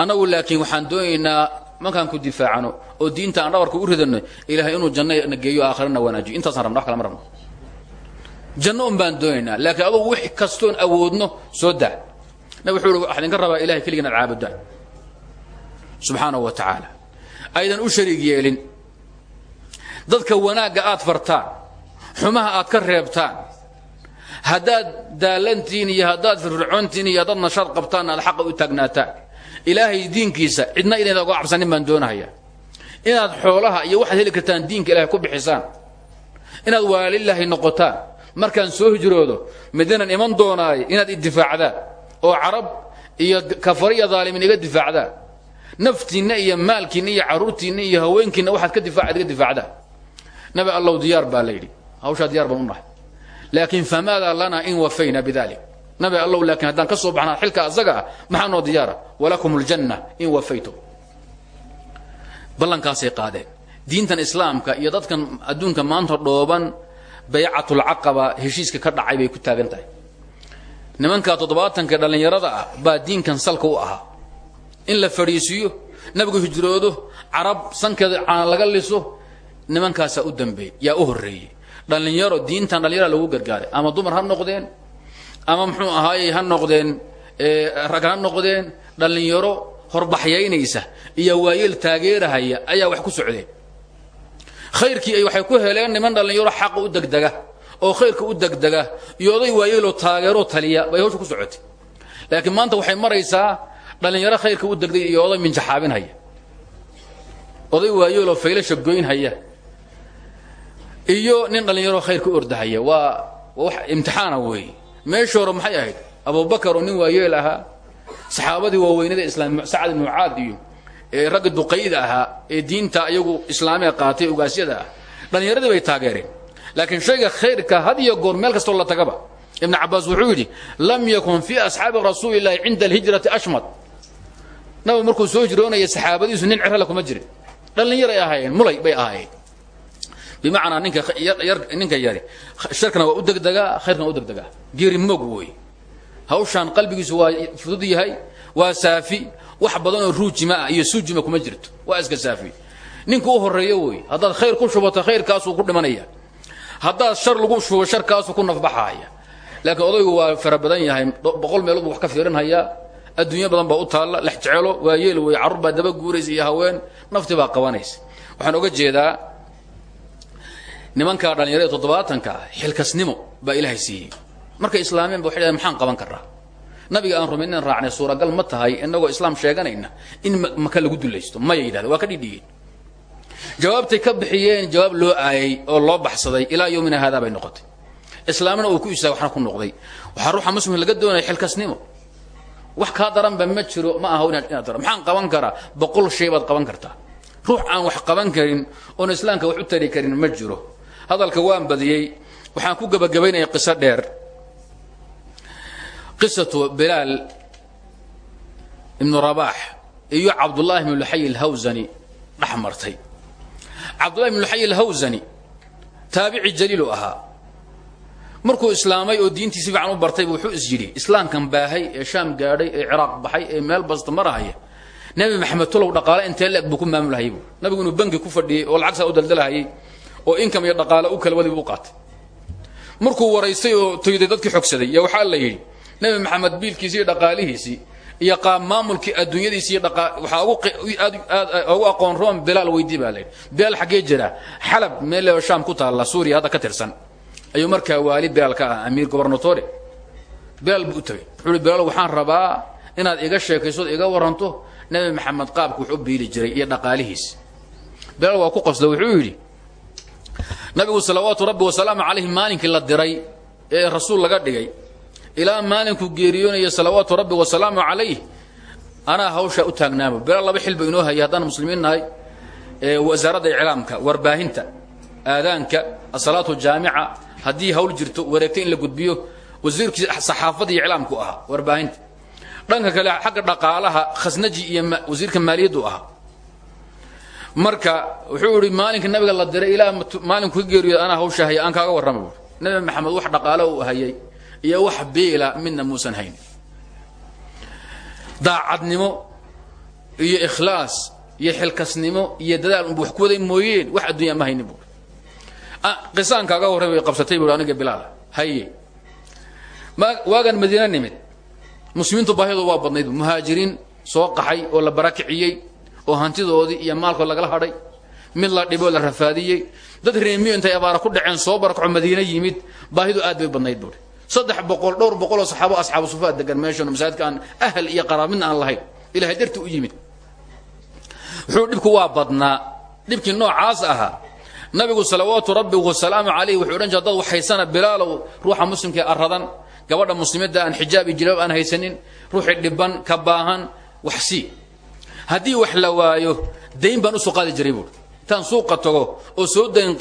Annagu laakiin waxaan doonaynaa markaan ku difaacano oo diinta aan dhabarka u ridano ilaahay inuu janno na geeyo aakhirana wanaajiyo intaasaan wax kala ma janno un baan doonaynaa laakiin adugu wix kastoon awoodno soo daa. Nabig wuxuu uhi waxaa idinka rabaa ilahay keligii inaad caabudaan subxaanahu wa tacaala. Aydan u shariig yeelin. Dadka wanaagga aad fartaan xumaha aad ka reebtaan haddaad daalantiin iyo haddaad firfircoontiin iyo haddaad nashaad qabtaan aad xaqa u taagnaataan ilaahay diinkiisa cidna inaydan uga cabsanin baan doonahaya. Inaad xoolaha iyo waxaad heli kartaan diinka ilahay ku bixisaan. Inaad waalilaahi noqotaan markaan soo hijroodo madinan iman doonaayo inaad idifaacdaan oo carab iyo kafare iyo iga difaacdaan naftiinna iyo maalkiinna iyo carruurtiinna iyo haweenkiinna waxaad ka difaacad iga difaacdaan nabi allow diyaar baa la yidhi. Hawshaa diyaar baan u nahay. Laakiin in wafayna bidalik nabi allow laakiin haddaan ka soo baxnaa xilka asaga ah maxaa noo diyaara walakum in wafaytum ballankaasay qaadeen. Diintan islaamka iyo dadkan adduunka maanta dhooban baycatulcaqaba heshiiska ka dhacay bay ku taagan tahay. Nimanka toddobaatanka dhallinyarada ah baa diinkan salka u ahaa. In la fadhiisiiyo nabigu hijroodo carab sankeeda caan laga liso nimankaasaa u dambeeyey yaa u horreeyey. Dhallinyaro diintan dhallinyara lagu gargaaray. Ama dumar ha noqdeen ama muxuu ahaayey ha noqdeen rag ha noqdeen dhallinyaro horbaxyaynaysa iyo waayeel taageerahaya ayaa wax ku socdeen khayrkii ay waxay ku heleen niman dhallinyaro xaqa u degdega oo khayrka u degdega iyo oday waayeeloo taageeroo taliya bay hawsha ku socotay. Laakiin maanta waxay maraysaa dhallinyaro khayrka u degday iyo oday minjaxaabinhaya oday waayeeloo faylasha goynhaya iyo nin dhallinyaro khayrka u ordahaya waa wax imtixaana weeye meeshii hore maxay ahayd? Abubakar oo nin waayeel ahaa saxaabadii waaweynada islaam sacad ibnu mucaad ee ragga duqayda ahaa ee diinta iyagu islaamiga qaatay ogaasyada ah. Dhallinyaradii taageereen. Laakiin shayga khayrka had goor meel kastoo la tagaba ibn cabaas wuxuu lam yakun fii asxaabi rasuuli llahi cinda alhijrati ashmad. Nabigu markuu soo hijroonaya saxaabadiisu nin cirale kuma jirin. Dhallinyaray ahaayeen mulay bay ahaayeen. Bimacnaa ninka ninka yari sharkana waa u degdegaa khayrkana u degdegaa. Geeri moog wey hawshaan qalbigiisu waa fudud yahay waa saafi wax badanoo ruujima ah iyo suujima kuma jirto. Waa iska saafi. Ninka u horeeyo wey haddaad khayr ku shubato khayrkaasuu ku dhimanaya. Haddaad shar lagu shubo sharkaasuu ku nafbaxaaya. Laakiin odaygu waa fara badan yahay boqol meelood buu wax ka fiirinhayaa adduunyo badan baa u taalla lex jecelo waa yeel wey carruur daba guuraysa iyo haween nafti baa qabanaysa. Waxaan oga jeedaa nimankaa dhallinyarada toddobaatanka xilkasnimo baa ilaahay siiyey. Markay islaameen ba waxay maxaan qaban karraa nabiga aan rumayn in raacnay suuragal ma tahay inagoo islaam sheeganayna in maka lagu dulaysto maya yidhahda waa ka dhidhiyeen jawaabtay ka bixiyeen jawaab loo aayay oo loo baxsaday ilaa yowmina haadaa bay noqotay. Islaamna uu ku istaag waxna ku noqday. Waxaa ruuxa muslimka laga doonaya xilkasnimo. Wax kaa daranba ma jiro ma aha inaad dara maxaan qaban karaa? Boqol shay baad qaban kartaa. Ruux aan wax qaban karin oon islaamka wax u tari karin ma jiro. Hadalka waan badiyey waxaan ku gebagabaynaya qiso dheer qisatu bilaal ibnu rabaax iyo cabdullaahi ibnu luxay alhawsani dhex martay. Cabdullahi ibnu luxay alhawsani taabici jaliilu ahaa. Markuu islaamay oo diintii si fiican u bartay bu wuxuu is yidhi islaamkan baahay ee shaam gaadhay ee ciraaq baxay ee meel basta marahaya nebi maxamed tolow dhaqaale intee leeg buu ku maamulhayay bu nabigu inuu bangi ku fadhiyey oo lacagsaa u daldalahayay oo inkam iyo dhaqaale u kala wadibu u qaatay. Markuu waraystay oo toyday dadkii xogsaday yaa waxaa la yidhi nebi maxamed biilkiisii iyo dhaqaalihiisii iyo qaab maamulkii adduunyadiisii waxaa ugu aqoon room bilaal weydii baa layidhi bilaal xaggee jira xalab meel shaam ku taalla suuriya hadda ka tirsan. Ayuu markaa waali bilaal ka ah amiir gobernatore bilaal buu waxaan rabaa inaad iga sheekaysood iga waranto nebi maxamed qaabku wax u biili jiray iyo dhaqaalihiisi bilaal waa ku qosla wuxuu yidhi nabigu salawaatu rabbi wasalaamu calayhi maalinkii la diray ee rasuul laga dhigay ilaa maalinkuu geeriyoonaya salawaatu rabbi wasalaamu calayh anaa hawshaa u taagnaaba bilaal laba xil ba inoo hayay haddaan muslimiin nahay wasaaradda iclaamka warbaahinta aadaanka asalaatu jaamica haddii hawl jirto wareegta in la gudbiyo wasiirkii saxaafadda iyo iclaamku ahaa warbaahinta. Dhanka kale xagga dhaqaalaha khasnaji iyo wasiirka maaliyaddu ahaa. Marka wuxuu ihi maalinka nabiga la diray ilaa maalinku ka geeriyo anaa hawsha haya aan kaaga warrama nabi maxamed wax dhaqaalo uu hayay iyo wax biila midna muusan hayn. Daacadnimo iyo ikhlaas iyo xilkasnimo iyo dadaal unbu wax ku waday mooyeen wax addunya ma haynin bu. Qisaan kaaga warray way qabsatay bu bilaal haye waagan madiina nimid. Muslimiintu baahidooda waa badnayd muhaajiriin soo qaxay oo la barakiciyey oo hantidoodii iyo maalkood lagala hadhay. Mid la dhiboo la rafaadiyey. Dad reemiyo intay abaara ku dhaceen soo barakaco madiina yimid. Baahidu aad bay badnayd buuri saddex boqol dhowr boqoloo saxaabo asxaabu sufaad degan meeshan masaajidka aan ahal iyo qaraab midna aan lahayn. Ilahay darti u yimid. Wuxuu dhibku waa badnaa. Dhibkii noocaas ahaa nabigu salawaatu rabbi wasalaamu calayh wuxuu odhan jira dad wax haysana bilaalow ruuxa muslimkae aradan gabadha muslimada aan xijaab iyo jilaab aan haysanin ruuxii dhiban ka baahan wax sii. Haddii wax la waayo dayn baan u soo qaadi jiray buuri intaan suuqa tago oo soo dayn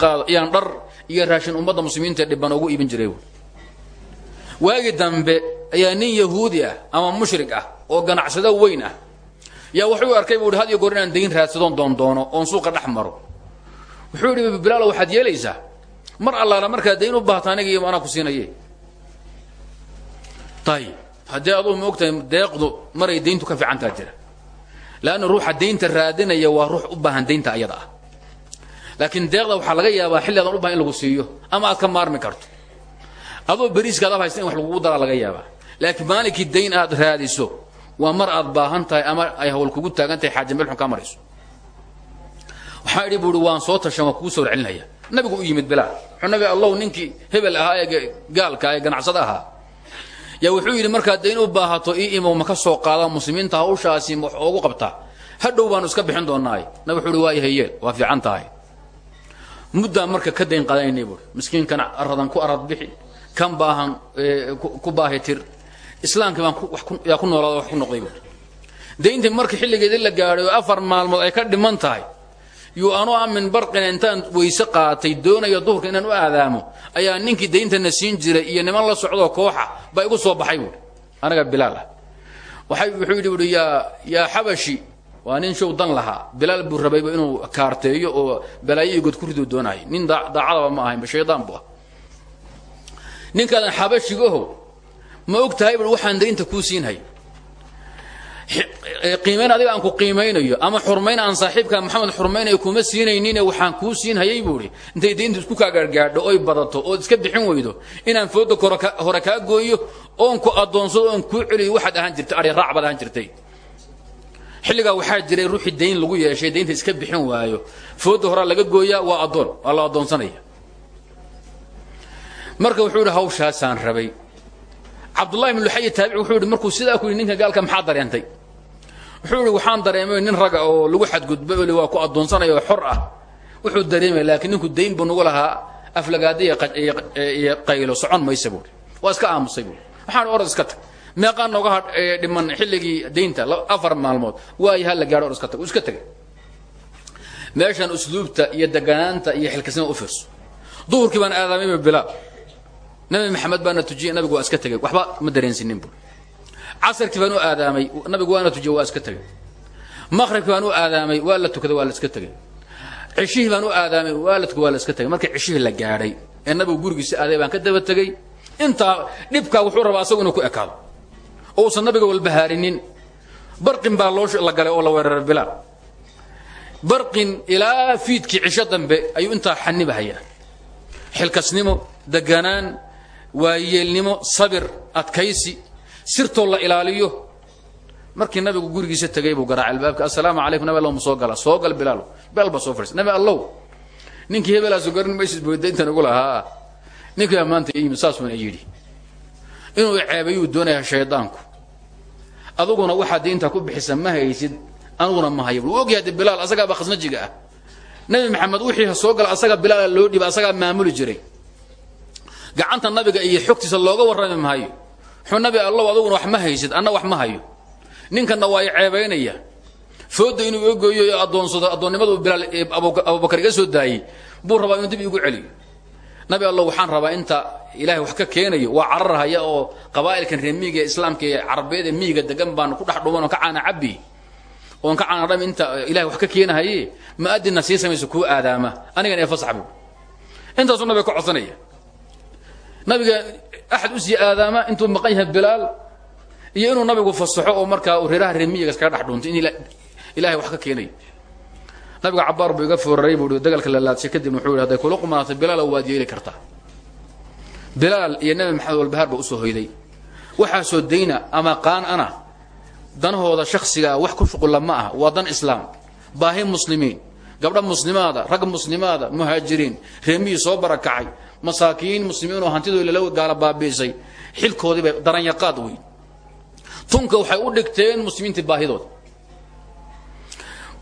iyo raashin ummadda muslimiinta buuri waagi dambe ayaa nin yahuudi ah ama mushrig ah oo ganacsado weyn ah. Yaa wuxuu arkay buu had iyo goor inaan dayn raadsadoon doondoono oon suuqa dhex maro. Wuxuu yidhi bilaalo waxaad yeelaysaa? Mar allaala markaa dayn u baahta aniga iyo anaa ku siinaye ayib haddii aduu ma ogtahay deeqdu maray dayntu ka fiicantaa jira. Leanna ruuxa daynta raadinaya waa ruux u baahan daynta ayada ah. Laakiin deeqda waxaa laga yaabaa xilli adan u baahan in lagu siiyo ama aad ka maarmi karto adoo beriiskaad ab haysta in wax lagugu daraa laga yaabaa. Laakiin maalinkii dayn aad raadiso waa mar aad baahan tahay ama ay hawl kugu taagan tahay xaaja meel xun kaa marayso. Waxaa idhi buuhi waan soo tashan waa kugu soo celinaya nabigu u yimid bilaal wuxuu nabi allow hebel ahaa ee gaalka ee ganacsada ahaa. Yaa wuxuu yidhi markaad dayn u baahato ii imow ma ka soo qaada muslimiinta hawshaasi wax oogu qabtaa hadhow baanu iska bixin doonaay. Nabi wuxuu uhi waa waa fiican tahay. Muddaan marka ka dayn qadanaynay buui miskiinkan aradan ku arad bixi kan baahan ku baahi tir. Islaamkii baan yaa ku noolaada wax ku noqday buui dayntii marka xilligeedii la gaadhay oo afar maalmood ay ka dhiman tahay yuu anoo amin barqina intaan weyse qaatay doonayo duhurka inaan u aadaamo ayaa ninkii dayntana siin jiray iyo niman la socdoo kooxa baa igu soo baxay buui anaga bilaal ah. Wuxuu yidhi buui yaa xabashi waa nin show dan lahaa. Bilaal buu rabayba inuu kaarteeyo oo balaayo iyo god ku riduu doonayay. Nin daacadaba ma ahaynba shaydaan bu ah ninkaadan xabashigaho ma og tahay bui waxaan daynta kuu siinhay. Qiimayn adiga aan ku qiimaynayo ama xurmayn aan saaxiibka maxamed xurmaynayo kuma siinaynin waxaan kuu siinhayay buuhi intay dayntu isku kaa gaargaadho oy badato ood iska bixin weydo. Inaan fooda hore kaa gooyo oon ku adoonsado oon kuu celiyo waxaad ahaan jirtay ari raac baad jirtay. Xilligaa waxaa jiray ruuxii dayn lagu yeeshay daynta iska bixin waayo. Fooda horaa laga gooyaa waa adoon waa la marka wuxuu ihi hawshaasaan rabay. Cabdullahi ibn luxayi taabici wuxuu yidhi markuu sidaa ku yidhi ninka gaalka maxaa dareentay? Wuxuu ihi waxaan dareemay nin raga oo lagu xadgudbay oo waa ku addoonsanaya oo xor ah. Wuxuu dareemaya laakiin ninku dayn buu nagu lahaa aflagaada iyo qaylo socon maysa buui waa iska aamusay buui waxaan orod iska tag. Meeqaa nooga dhiman xilligii daynta afar maalmood waayo ha la gaadho or iska tag. Uu iska tegay. Meeshan usluubta iyo deganaanta iyo xilkasnima u fiirso. Duhurkii baan aadaamay bilaal nabi maxamed baana tujiyey nabigu waa iska tegay waxba ma dareensinin buui casarkii baan u aadaamay nabigu waana tujiyey waa iska tegay maqribkii baan u aadaamay waa la tukaday waa la iska tegay ceshihii baan u aadaamay waa la tukaday waa la iska tegay markii ceshihii la gaadhay ee nabigu gurigiisa aaday baan ka daba tegey intaa dhibkaa wuxuu rabaa asagu inuu ku ekaado. Oo uusan nabiga walbahaarinin barqin baa loo la galay oo la weeraray bilaal. Barqin ilaa fiidkii cisho dambe ayuu intaa xanibahayaa xilkasnimo deganaan waayeelnimo sabir adkaysi sirtoo la ilaaliyo. Markii nabigu gurigiisa tegay buu garaacay albaabka assalaamu calaykum nabi allow soo gala soo gal bilaal bilaal baa soo fadhiistay nabi allow ninkii hebelaasu garan maysid booda intan ugu lahaa. Ninkii baa maanta yimid saasuuna yidhi. Inuu ceebayuu doonayaa shaydaanku. Aduguna waxaad diinta ku bixisa ma haysid aniguna ma hayo wuu ogyahay de bilaal asagaabaa khasnajiga ah. Nabi maxamed wixii soo gala asaga bilaala loo dhiba asagaa maamuli jiray gacanta nabiga iyo xogtiisa looga warrami maayo. Wuxuu nabi allow aduguna wax ma haysid anna wax ma hayo. Ninkanna waa i ceebaynaya. Fooda inuu iga gooyo o addoonsado addoonnimadu bilaal abubakar iga soo daayey buu rabaa inuu dib igu celiyo. Nabi allow waxaan rabaa inta ilaahay wax ka keenayo waa carar haya oo qabaa'ilkan reer miyiga ee islaamka ee carabeed ee miyiga degan baan ku dhex dhuman oo ka caana cabbi. Oon ka caana dhami inta ilahay wax ka keenahaye ma-adinna sii samayso kuu aadaama anigan ee fasax buu intaasuu nabiga ka nabiga axad u sii aadaama intuu maqan yahay bilaal iyo inuu nabigu fasaxo oo markaa reeraha reemiyiga iskaga dhex dhuuntay in ilahay wax ka keenay. Nabiga cabaar buu iga fooraray buu dagaalka la laadshay kadib wuxuu yidhi haday kula qumaatay bilaal waad yeeli kartaa. Bilaal iyo nabi maxamed walbahaar baa u soo hoyday. Waxaasoo dayna ama qaan ana danahooda shaksigaa wax ku shuqulla ma ah waa dan islaam. Baahi muslimiin gabdha muslimaada rag muslimaada muhaajiriin reemihii soo barakacay masaakiin muslimiin oo hantidoo lala gaala baabiisay. Xilkoodii bay daranyaqaad wey tunka waxay u dhigteen muslimiintii baahidooda.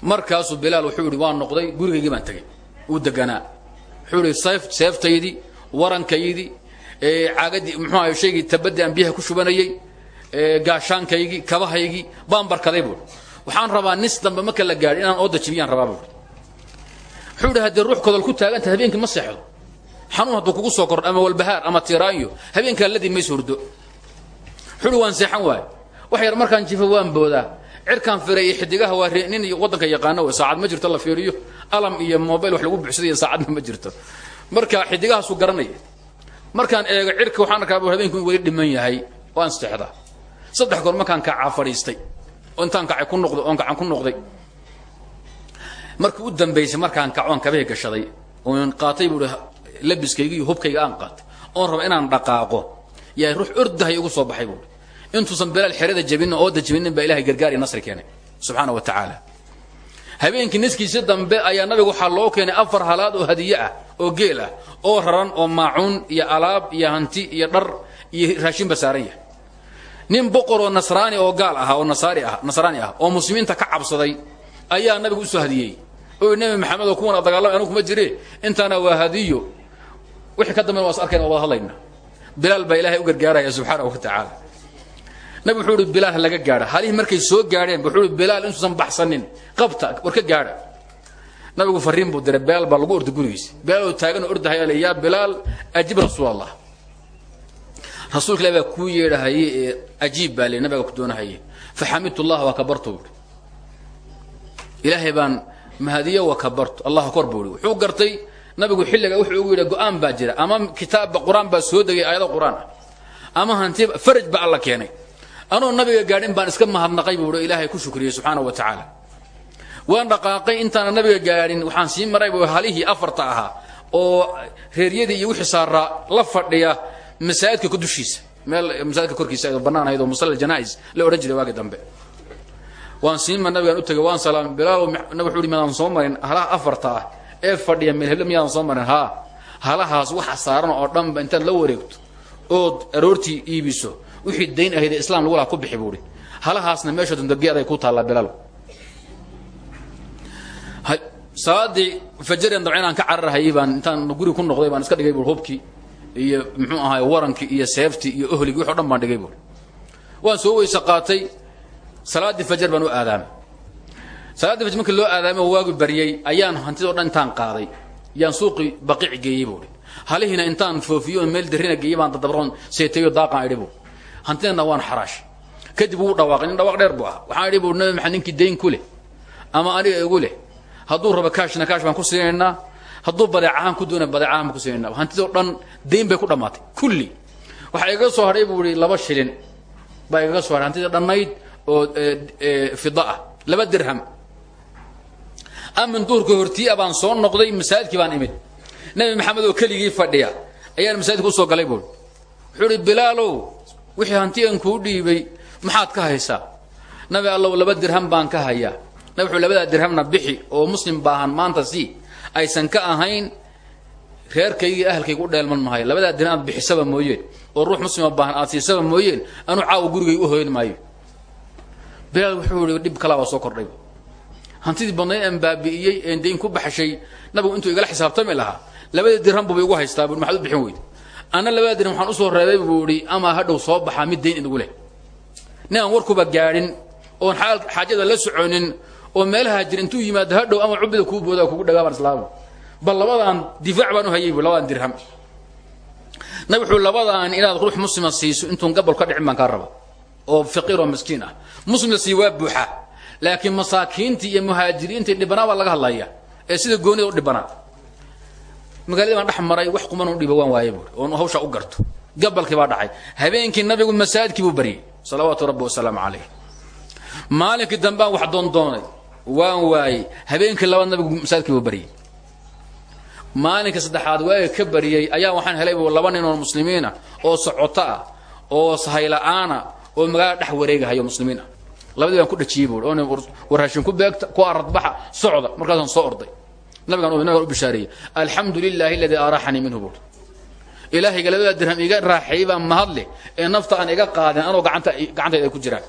Markaasuu bilaal wuxuu yidhi waan noqday gurigaygii baan tegey. Uu deganaa. Wuxuu seef seeftaydii warankaydii caagadii muxuu ahay shaygii tabadii aan biyaha ku shubanayey gaashaankaygii kabahaygii baan barkaday buui waxaan rabaa nis dambe marka la gaadhi inaan ooda jibiyaan rabaa buui wuxuu yidhi haddii ruux kodol ku taaganta habeenkii ma seexdo xanuun hadduu kugu soo kordho ama walbahaar ama tiiraanyo habeenkaa ladii mays hurdo. Yidhi waan seexan wax yar markaan jifo waan boodaa. Cirkaan firay iyo xidigaha waa nin waddanka yaqaano wey saacad ma jirto la fiiriyo. Alam iyo mobile wax lagu buxsadayo saacadna ma jirto. Marka xidigahaasuu garanaya. Markaan eego cirka waxaan arkaa habeenku in dhiman yahay. Waan seexdaa. Saddex goor markaan kacaa fadhiistay intaan kacay ku noqdo oon kacan ku noqday. Markii u dambaysay markaan kacoon kabahi gashaday. Oon qaatay buu labiskayga iyo hubkayga aan qaatay oon raba inaan dhaqaaqo yaa ruux ordahay ugu soo baxay buui intuusan bilaal xerada jabinin ooda jabinin baa ilahay gargaar iyo nasri keenay subxaana wa tacaala. Habeenkii niskiisi dambe ayaa nabiga waxaa loo keenay afar halaad oo hadiye ah oo geel ah oo raran oo maacuun iyo alaab iyo hanti iyo dhar iyo raashinba saaran yahay. Nin boqor oo nasraani oo gaal ah oo nasaari ah nasraani ah oo muslimiinta ka cabsaday ayaa nabiga u soo hadiyey. Oo nebi maxamed oo kuwana dagaalamay anigu kuma jire intaana waa hadiyo wixii ka dambeyn waa is arkayna wada hadlayna. Bilaal baa ilaahay u gargaaraya subxaana wa tacaala nabig wuxuu ihi bilaal laga gaadha. Halihii markay soo gaadheen wuxuu ihi bilaal intuusan baxsanin qabta war ka gaadha. Nabigu fariin buu diray bilaal baa lagu orday gurigiisa. Bilaal oo taagan oo ordahaya le yaa bilaal ajib rasuul allah rasuulka ilahi baa kuu yeedhahaye ee ajiib baa le nabiga ku doonahaye faxamidtu allah waa kabartu buui ilaahay baan mahadiyo wa kabartu allah kor buu i wuxuu gartay nabigu xilliga wuxuu ugu yidhi go'aan baa jira. Ama kitaabba qur'aan baa soo degay aayado qur'aan ah. Ama hanti faraj ba alla keenay. Anoo nabiga gaadhin baan iska mahadnaqay buu i ilaahay ku shukriyey subxaana wa tacaala. Waan dhaqaaqay intaana nabiga gaadhin waxaan sii maray bu halihii afarta ahaa oo reeryadii iyo wixii saaraa la fadhiya masaajidka dushiisa meel masaajidka korkiisa ayadoo bannaan musalla janais la odhan jiray waagi dambe. Waan siima nabigaan u tegay waan salaamay bilaalow nabig wuxuu yidhi miyaadan soo marin halaha afarta ah ee fadhiya meel heblo miyaadan soo marin. Haa halahaas waxa saaran oo dhanba intaad la wareegto ood aroortii iibiso wixii dayn ahayd ee islam lagu laha ku bixi buuhi halahaasna meesha dundabi aday ku taallaa bilaalow salaadii fajareen dabca inaan ka cararhayay baan intaan guri ku noqday baan iska dhigay hubkii iyo muxuu ahaay warankii iyo seeftii iyo ohligii wix o dhigay buui waan soo weyse qaatay salaaddii fajar baan u aadaamay salaaddii fajar markii loo aadaamay oo waagu baryey ayaan hantidao dhan intaan qaaday. Yaan suuqii baqiic geeyey buui halihiina intaan foofiyo meel darrina geeyey baan dadabroon seeteeyo daaqaan idhi hantidana waan xaraash. Kadib wuu dhawaaqay dhawaaq dheer buu ah waxaan idhi nabi maxamed ninkii ku leh ama aniga igu leh hadduu rabo kaashna kaash baan ku siinaynaa hadduu badeecahaan ku doona badeecahaan ku siinaynaa. Hantidoo dhan dayn bay ku dhammaatay kulli. Waxaa igaga soo hadhay buu ihi laba shilin baa igaga soo hadhay. Hantidii dhannayd oo fida ah laba dirham amin duhurka hortiia baan soo noqday masaajidkii baan imid. Nabi maxamed oo keligii fadhiya ayaan masaajidka u soo galay buui wuxuu ihi bilaalow wixii hanti aan kuu dhiibay maxaad ka haysaa? Nabi allow laba dirham baan ka hayaa. Nabi wuxuu labadaa dirhamna bixi oo muslim baahan maanta si aysan ka ahayn reerkaygii ahalkayga u dheelman mahayo labadaa dirham aad bixisaba mooyeen. Oo ruux muslima baahan aad siisaba mooyeen. Anuu caawa gurigay u hoyan maayo. Bilaal wuxuu ihi dhib soo kordhayba hantidii badnayd aan baabi'iyey een ku baxshay nabigu intuu igala xisaabtami lahaa labadii dirham buba igu haystaa bu maxaad u bixin weyda anna labada dirham waxaan u soo reebay buu ama hadhow soo baxaa mid dayn inugu leh. Nin aan warkuba gaadhin oon xaajada la soconin oo meelaha jir intuu yimaado hadhow ama cubida kuu booda kugu dhagaabaan islaama bal labadaan difaac baan u hayay bu labadan dirham. Nabi wuxuu labadaan inaad ruux muslima siiso intuun gabol ka dhicin baan raba oo faqiir oo miskiin ah. Muslim waa buuxa laakiin masaakiintii iyo muhaajiriintii dhibanaa baa laga hadlaya ee sida goonida u dhibanaa magaaladii baan dhex maray wax quman u dhiba waan waaye buuri oon hawsha u garto. Gabalkii baa dhacay. Habeenkii nabigu masaajidkii buu baryey salawaatu rabbi wasalaamu calayh. Maalinkii dambaan wax doondoonay waan waayey. Habeenkii labaad nabigu masaajidkii buu baryey maalinka saddexaad waaga ka baryey ayaa waxaan helay laba nin oo muslimiina oo socoto ah oo sahayla-aana oo magaalada dhex wareegahayo muslimiin labadii baan ku dhajiyey buui oo warhashin ku beegta ku aradbaxa socda. Markaasaan soo orday. Nabigaan nabigaan u bishaareeyey alxamdu lilaahi aladii araxanii minhu buuri ilaahayga labada dirham iga raaxeeyey baa mahad leh ee nafta aan iga qaadin anoo gacanta gacantayda ay ku jiraan.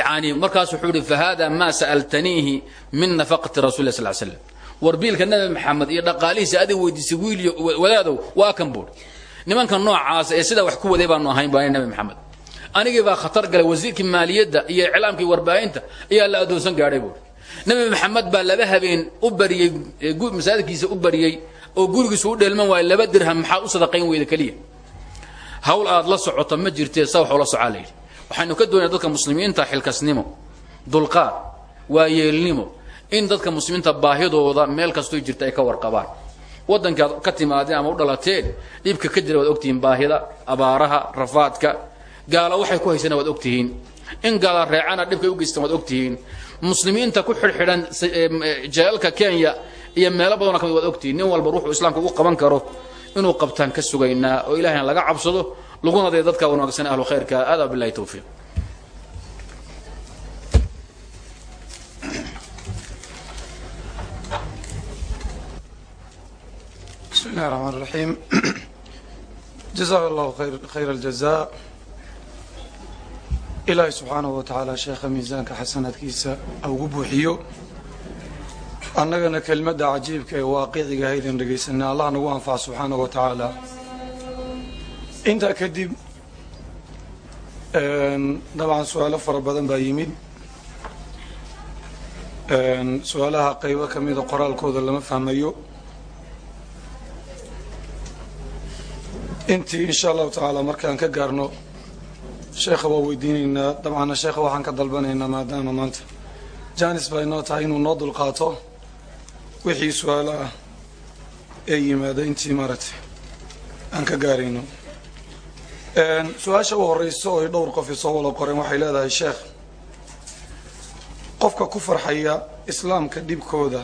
Yani markaas wuxuu ihi fahada ma sa'altaniihi min nafaqati rasul lah sal l slam war biilka nabi maxamed iyo dhaqaalihiisa adig weydiisay wiiliyo wadaadow waa kan buuri nimanka noocaasa ee sidaa wax ku waday baanu ahayn baa nabi maxamed anigii baa khatar galay wasiirkii maaliyadda iyo iclaamkii warbaahinta? Ayaa la adoonsan gaadhay buuri nabi maxamed baa laba habeen u bariyey masaajidkiisa u bariyey oo gurigiisu u dheelman waayo laba dirham maxaa u sadaqayn weyda keliya hawl aad la socoto ma jirtee sa waxoo la socaa la yidhi. Waxaynu ka doonaya dadka muslimiinta xilkasnimo dulqaad waayeelnimo in dadka muslimiinta baahidooda meel kastoo jirta ay ka warqabaan. Waddankaad ka timaadeen ama u dhalateen dhibka ka jira waad ogtihiin baahida abaaraha rafaadka gaalo waxay ku haysana waad ogtihiin. In gaala reecana dhibkay u geystaan waad ogtihiin. Muslimiinta ku xidhxidhan e, jeelalka kenya iyo meelo badanoo ka mid ogtihiin. Nin walba ruuxuu islaamka ugu qaban karo inuu qabtaan ka sugaynaa oo ilahayna laga cabsado laguna dee dadka wanaagsan ahlu khayrka. Adaa bilahi tawfiiq. Bismi illahi raxmaan raxiim jazaa allahu khayr aljaza ilaahay subxaanahu wa tacaala sheekha miisaanka xasanadkiisa ha ugu buuxiyo. Annagana kelmadda cajiibka ee waaqiciga haydan dhegaysanna allah nagu anfac subxaanah wa tacaala. Intaa kadib dabcan su'aalo fara badan baa yimid. Su'aalaha qaybo ka mida ah qoraalkooda lama fahmayo. Intii in allahu tacaala markaan ka gaarno sheekha waa weydiinaynaa dabcanna sheekha waxaan ka dalbanaynaa maadaama maanta janis baa inoo tahay inuu noo dulqaato wixii su'aalo ah ee yimaada intii maaragtay aan ka gaarayno. Su'aasha u horeysa oo dhowr qof isoo wada qoreen waxay leedahay sheekh qofka ku farxaya islaamka dhibkooda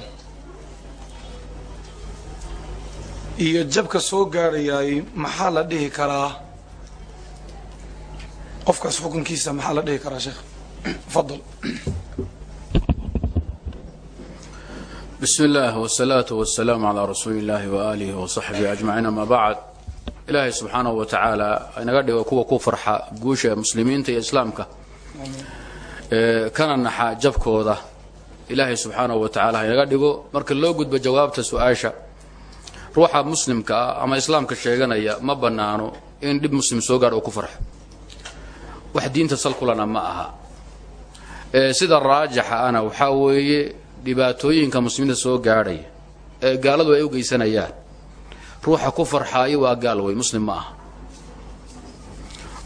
iyo jabka soo gaadhayaay maxaa la dhihi karaa qofkaas xukunkiisa maxaa la dhihi karaa sheekh tafadal bismi illaah wsalaatu wasalaamu calaa rasuuli illaahi wa aalihi wa saxbihi ajmaciin amaa bacd ilaahay subxaanahu wa tacaala inaga dhigo kuwa ku farxa guusha muslimiinta iyo islaamka. Kana naxa jabkooda. Ilaahay subxaanahu wa tacala inaga dhigo marka loo gudbo jawaabta su'aasha. Ruuxa muslimka ah ama islaamka sheeganaya ma bannaano in dhib muslim soo gaadh oo ku farxo wax diinta salkulana ma aha. Sida raajixa ana waxaa weeye dhibaatooyinka muslimiinta soo gaadhaya ee gaaladu ay u geysanayaan. Ruuxa ku farxaayo waa gaal wey muslim ma aha.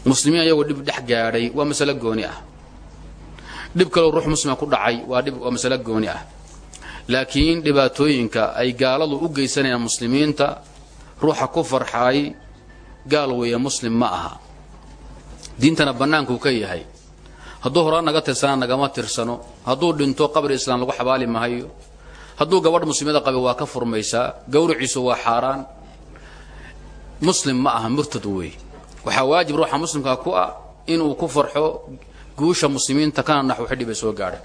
Muslimiin ayagoo dhib dhex gaadhay waa masalo gooni ah. Dhib kaloo ruux muslima ku dhacay waa dhib waa masalo gooni ah. Laakiin dhibaatooyinka ay gaaladu u geysanayaan muslimiinta ruuxa ku farxaay gaal weeye muslim ma aha diintana bannaankuu ka yahay. Hadduu horaa naga tirsana nagama tirsano. Hadduu dhinto qabri islaam lagu xabaali mahayo. Hadduu gabadh muslimada qabe waa ka furmaysaa gawriciisu waa xaaraan. Muslim ma aha murtad weeye waxaa waajib ruuxa muslimka ku ah inuu ku farxo guusha muslimiinta kana nax wixi dhiba soo gaadha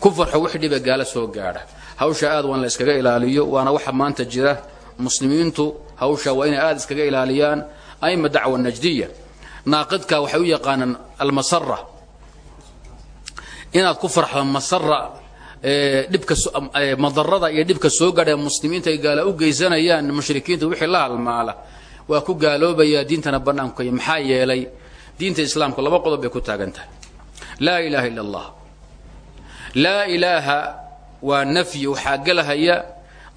ku farxo wixi dhiba gaala soo gaadha hawsha aad waa in la iskaga ilaaliyo waana waxa maanta jira. Muslimiintu hawsha waa inay aad iskaga ilaaliyaan. Aima dacwa najdiya naaqidka waxay u yaqaanaan almasara inaad ku farxdo masara dhibka madarada iyo dhibka soo gaadha muslimiinta ay gaala u geysanayaan mushrikiinta wixii la halmaala waa ku gaaloobayaa diintana bannaanku kaya maxaa yeelay diinta islaamku laba qodob bay ku taagan tahay laa ilaaha illa allah laa ilaaha waa nafyi waxaa gelahaya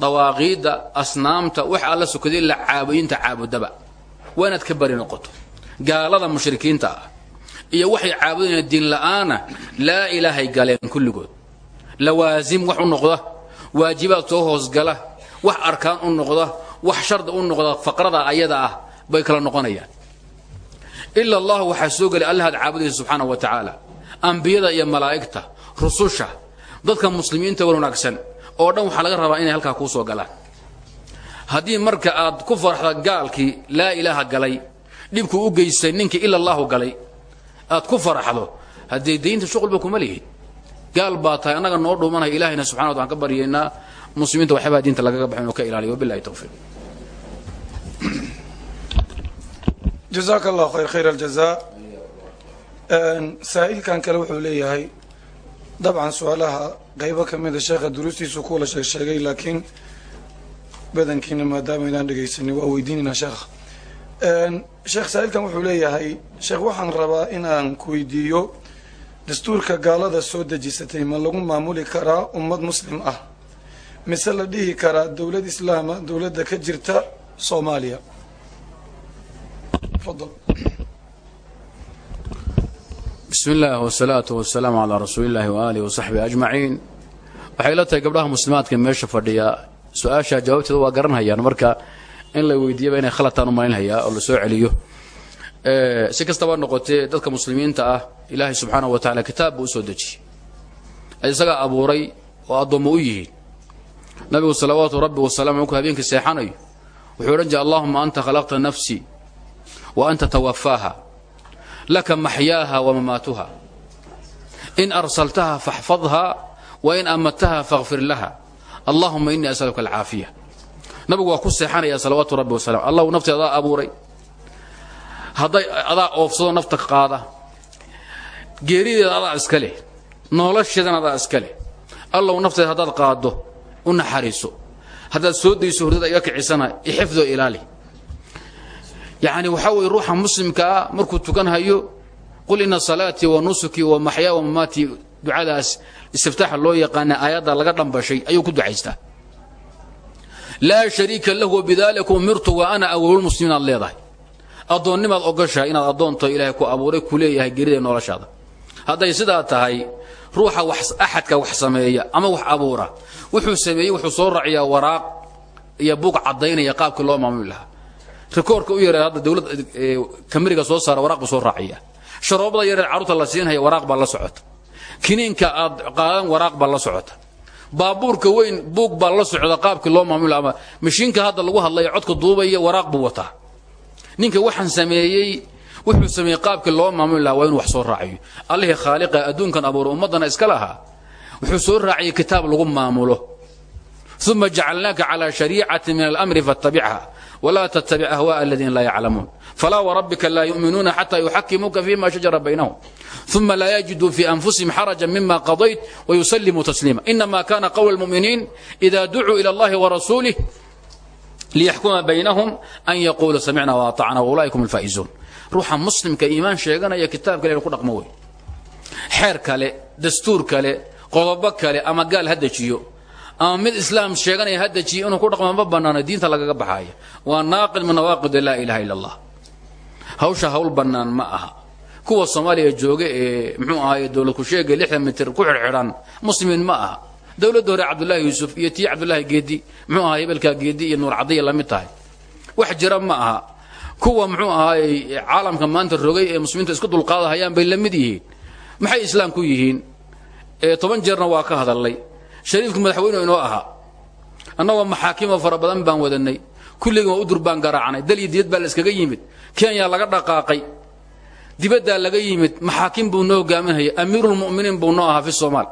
dawaaqiidda asnaamta wax alla sukaday la caabudinta caabudaba. Waa inaad ka bari noqoto gaalada mushrikiinta ah iyo waxay caabudayaan diin la'aana laa ilaahay galeen kulligood. Lawaasim wax u noqda waajibaad soo hoosgala wax arkaan u noqda wax shardi u noqda faqrada ayada ah bay kala noqonayaan. Ila allah waxaa soo gelay allahaad caabudaysa subxaana wa tacaala ambiyada iyo malaa'igta rususha dadka muslimiinta wan wanaagsan oo dhan waxaa laga rabaa inay halkaa kuu soo galaan. Haddii marka aad ku faraxda gaalkii laa ilaaha galay dhibkuu u geystay ninkii ila allahu galay. Aad ku faraxdo haddee daynta shuqulba kuma lihid gaal baa tahay annaga noo dhuumanaya ilahayna subxana wa taala ka baryaynaa muslimiinta waxyaabaa diinta lagaga baxay inuu ka ilaaliyo wabillahi tawfiiq. Jazaaka allah khayr khayr aljazaa. Saa'ilkan kale wuxuu leeyahay dabcan su'aalaha qaybo ka mida sheekha duruustiisu kuwala sheeg sheegay laakiin badankiina maadaama inaan dhegaysanin waa weydiinaynaa sheekha sheekh saa'ilkan wuxuu leeyahay sheekh waxaan rabaa in aan ku weydiiyo dastuurka gaalada soo dejisatay ma lagu maamuli karaa ummad muslim ah? Mise la dhihi karaa dowlad islaama dowladda ka jirta soomaaliya? Bismi illah wsalaatu wasalaamu calaa rasuuli illahi waaalihi wasaxbihi ajmaciin. Waxay la tahay gabdhaha muslimaadka meesha fadhiya. Su'aasha jawaabteeda waa garanhayaan. Marka in la weydiiyaba inay khalataan u malinhayaa oo la soo celiyo. Si kastaba noqotee dadka muslimiinta ah ilaahay subxaanahu wa tacala kitaab buu u soo dejiyey. Isagaa abuuray oo addoommo u yihiin. Nabigu salawaatu rabbi wasalam markuu habeenkii seexanayo wuxuu odhan jira allahuma anta khalaqta nafsii wa anta tawafaaha laka maxyaaha wa mamaatuha in arsaltaha faxfadha wa in amadtaha fakhfir laha. Allahuma innii asaluka alcaafiya nabigu waa ku seexanaya salawaatu rabbi wasalam allahu naftii adaa abuuray. Hadday adaa oofsado nafta qaada. Geerideeda adaa iska leh. Nolosheedana adaa iska leh. Allow nafteeda haddaad qaaddo u naxariiso. Haddaad soo dayso hurdada iga kicisana ixifdoo ilaali. Yacni waxaa weeye ruuxa muslimka ah markuu tukanhayo qul ina salaatii wa nusukii wa maxyaa wa mamaatii ducadaas istiftaaxa loo yaqaana aayadda laga dhambashay ayuu ku ducaystaa laa shariika lahu wabidaalika umirtu wa ana awalulmuslimiin aad leedahay. Addoonnimaad ogashahay inaad addoonto ilaahay ku abuuray ku leeyahay gerida noloshaada. Hadday sidaa tahay ruuxa axadka wax sameeya ama wax abuura wuxuu sameeyey wuxuu soo raaciyaa waraaq iyo buug caddaynaya qaabkii loo maamuli lahaa. Rikoorka u yareed hadda dawlad kamiriga soo saara waraaq buu soo raaciya sharoobada yareed carruurta la siinhaya waraaq baa la socota. Kiniinka aad qaadan waraaq baa la socota baabuurka weyn buug baa la socda qaabkii loo maamuli ama mashiinka hadda lagu hadlaya codka duubaya waraaq buu wataa. Ninka waxaan sameeyey wuxuu sameeyey qaabkii loo maamuli lahaa waa inuu wax soo raaciyo. Allihii khaaliqa adduunkan abuura ummaddana iska lahaa. Wuxuu soo raaciyey kitaab lagu maamulo. Uma jacalnaaka calaa shariicati min alamri faattabicha wla tttabic ahwaء aladiina laa yaclamuun falaa wrabbika laa yuminuuna xataa yuxakimuuka fima shajara baynahum uma laa yajiduu fii anfusihim xaraja mima qadayt wayuslimuu tasliima inama kana qwl muminiin ida ducuu ilى اllahi warasuulih liyaxkuma baynahum an yaquuluu samicna waacna wulaika hum alfaa'izuun ruuxa muslimka iimaan sheeganaya kitaabka ilah ku dhaqmo wey xeer kale dastuur kale qodobo kale ama gaal ha dejiyo ama mid islaam sheeganaya ha dejiyo inuu ku dhaqmo ma bannaano diinta lagaga baxaaya waa naaqid min nawaaqid laa ilaha ila allah hawsha hawl bannaan ma aha. Kuwa soomaaliya jooga ee muxuu ahaay dowlad kusheega lixdan mitir ku xidhxidhan muslimiin ma aha. Dowladda hore cabdullaahi yuusuf iyo tii cabdullaahi geedi muxuu ahaa hebelkaa geedi iyo nuur caddiya la mid tahay. Wax jira ma aha. Kuwa muxuu ahaayey caalamka maanta rogay ee muslimiinta isku dulqaadahayaan bay la mid yihiin. Maxay islaam ku yihiin? Toban jeerna waa ka hadalnay shariifku madaxweyne inoo ahaa annagoo maxaakimoo fara badan baan wadanay kulligii waa u durbaan garaacnay. Dal iyo diyad baa la iskaga yimid. Kenya laga dhaqaaqay. Dibaddaa laga yimid maxaakim buu noo hogaaminhaya amiirulmu'miniin buu noo ahaa fi soomaal.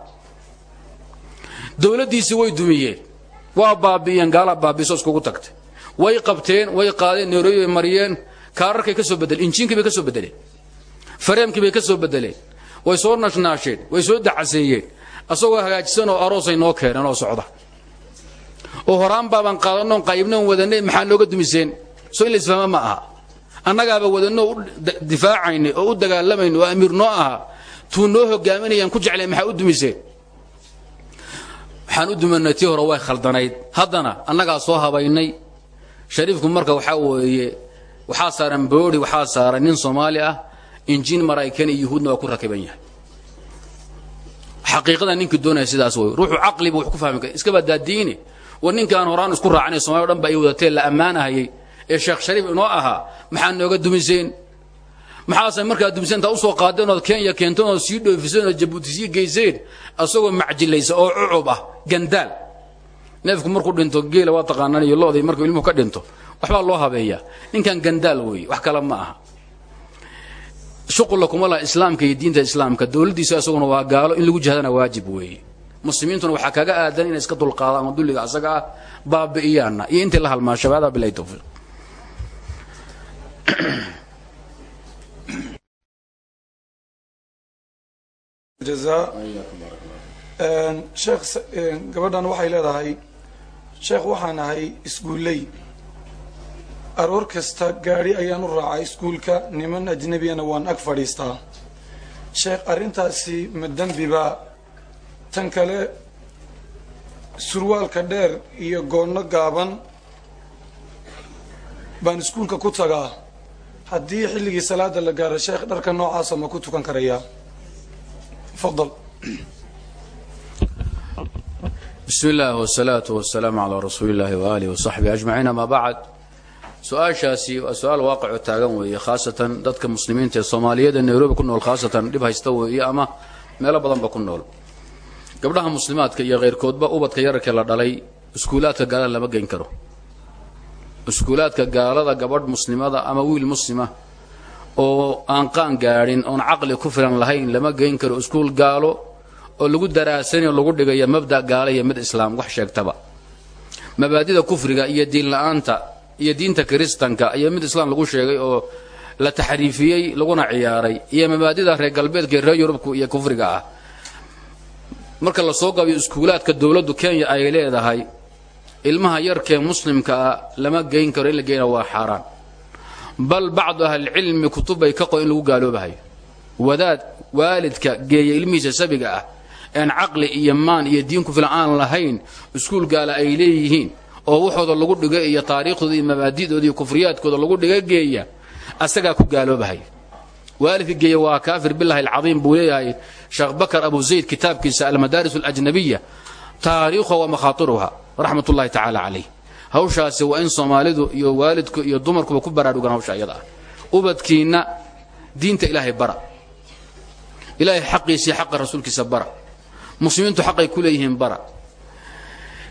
Dowladdiisii way dumiyeen. Waa baabi'iyeen gaalaa baabiiso iskugu tagtay. Way qabteen way qaadeen bay mariyeen. Kaararkay ka soo bedeleen injiinkii bay ka soo bedeleen fareemkii bay ka soo bedeleen way soo nashnaasheen way soo dacaseeyeen asagoo hagaajisan oo aroosay noo keeneen oo socda oo horaan baabaan qaadanoon qaybnoon wadanay maxaa nooga dumiseen? Soo in la isfahma ma aha. Annagaaba wadanno u oo u dagaalamayna oo amiir noo aha tuu noo hogaaminayaan ku jeclay maxaa u dumiseen? Waxaan u dumanay tii hore way khaldanayd. Haddana annagaa soo habaynay. Shariifku marka waxaa weeye waxaa saaran boori waxaa saaran nin soomaali ah injiin maraykan iyo yuhuudna ku rakiban yahay. Xaqiiqada ninkii doonaya sidaas wey ruuxu caqliba wax ku fahmi kara. Iska badaa diine war ninkaan horaan isku raacnay somalia o dhan ba ay wadatee la ammaanahayay. Ee sheekh shariif inoo ahaa maxaa nooga dumiseen maxaase markaa dumiseen intaa u soo qaadeen ood kenya keenteen ood sii dhoofiseen ood jabuuti sii geyseen? Asagoo macjilaysa oo cucub ah gandaal. Neefku markuu dhinto geela waa taqaanaan iyo loodii markuu ilmuhu ka dhinto waxbaa loo habeeyaa. Ninkan gandaal weeye wax kale ma aha. Shuqulla kuma laha islaamka iyo diinta islaamka dowladdiisa isaguna waa gaalo in lagu jihadana waajib weeye muslimiintuna waxaa kaga aadan inay iska dulqaadaan oo dulliga asaga ah baabi'iyaanna. Iyo intii la halmaashaba hada bilahi tawfiiq. Sheekh gabadhan waxay leedahay sheekh waxaan ahay iskuulley. Aroor kasta gaadhi ayaan u raacaa iskuulka niman ajnebiyana waan ag fadhiistaa. Sheekh arrintaasi ma dembiba tan kale surwaalka dheer iyo goonno gaaban baan iskuulka ku tagaa. Haddii xilligii salaada la gaaro sheekh dharka noocaasa ma ku tukan karayaa fadal bismi illaah wsalaatu wasalaamu calaa rasuuli illaahi waaalihi wasaxbihi ajmaciin amaa bacd. Su'aashaasi waa su'aal waaqicoo taagan weeye khaasatan dadka muslimiinta ee soomaaliyeed ee nairobi ku nool khaasatan dhib haysta weeye ama meelo badanba ku nool gabdhaha muslimaadka iyo keyrkoodba ubadka yararkee la dhalay iskuulaadka gaalada lama geyn karo. Iskuulaadka gaalada gabadh muslimada ama wiil muslima oo aan qaan gaadhin oon caqli ku filan lahayn lama geyn karo. Iskuul gaalo oo lagu daraasanayo lagu dhigaya mabda gaala iyo mid islaam wax sheegtaba. Mabaadida kufriga iyo diin la'aanta iyo diinta kiristanka iyo mid islaam lagu sheegay oo la taxriifiyey laguna ciyaaray iyo mabaadida reer galbeedka reer yurubku iyo kufriga ah marka la soo gabiyo iskuulaadka dowladdu kenya ay leedahay ilmaha yarkee muslimka ah lama geyn karo in la geyna waa xaaraan. Bal bacdu ahlilcilmi kutub bay ka qo in lagu gaaloobahayo wadaad waalidka geeya ilmihiisa sabiga ah aan caqli iyo maan iyo diin ku filan aan lahayn iskuul gaala ay leeyihiin oo waxooda lagu dhigo iyo taariikhdooda iyo mabaadidooda iyo kufriyaadkooda lagu dhiga geeya asagaa ku gaaloobahay. Waalidka geeya waa kaafir bilahi alcadiim buu leeyahay sheekh bakar abu zayd kitaabkiisa almadaaris alajnabiya taariikhuha wa makhaatiruha raxmat ullahi tacaala calayh hawshaasi waa in soomaalidu iyo waalidku iyo dumarkuba ku baraarugaan hawsha iyada ah. Ubadkiinna diinta ilaahay bara. Ilaahay xaqiisii xaqa rasuulkiisa bara. Muslimiintu xaqay ku leeyihiin bara.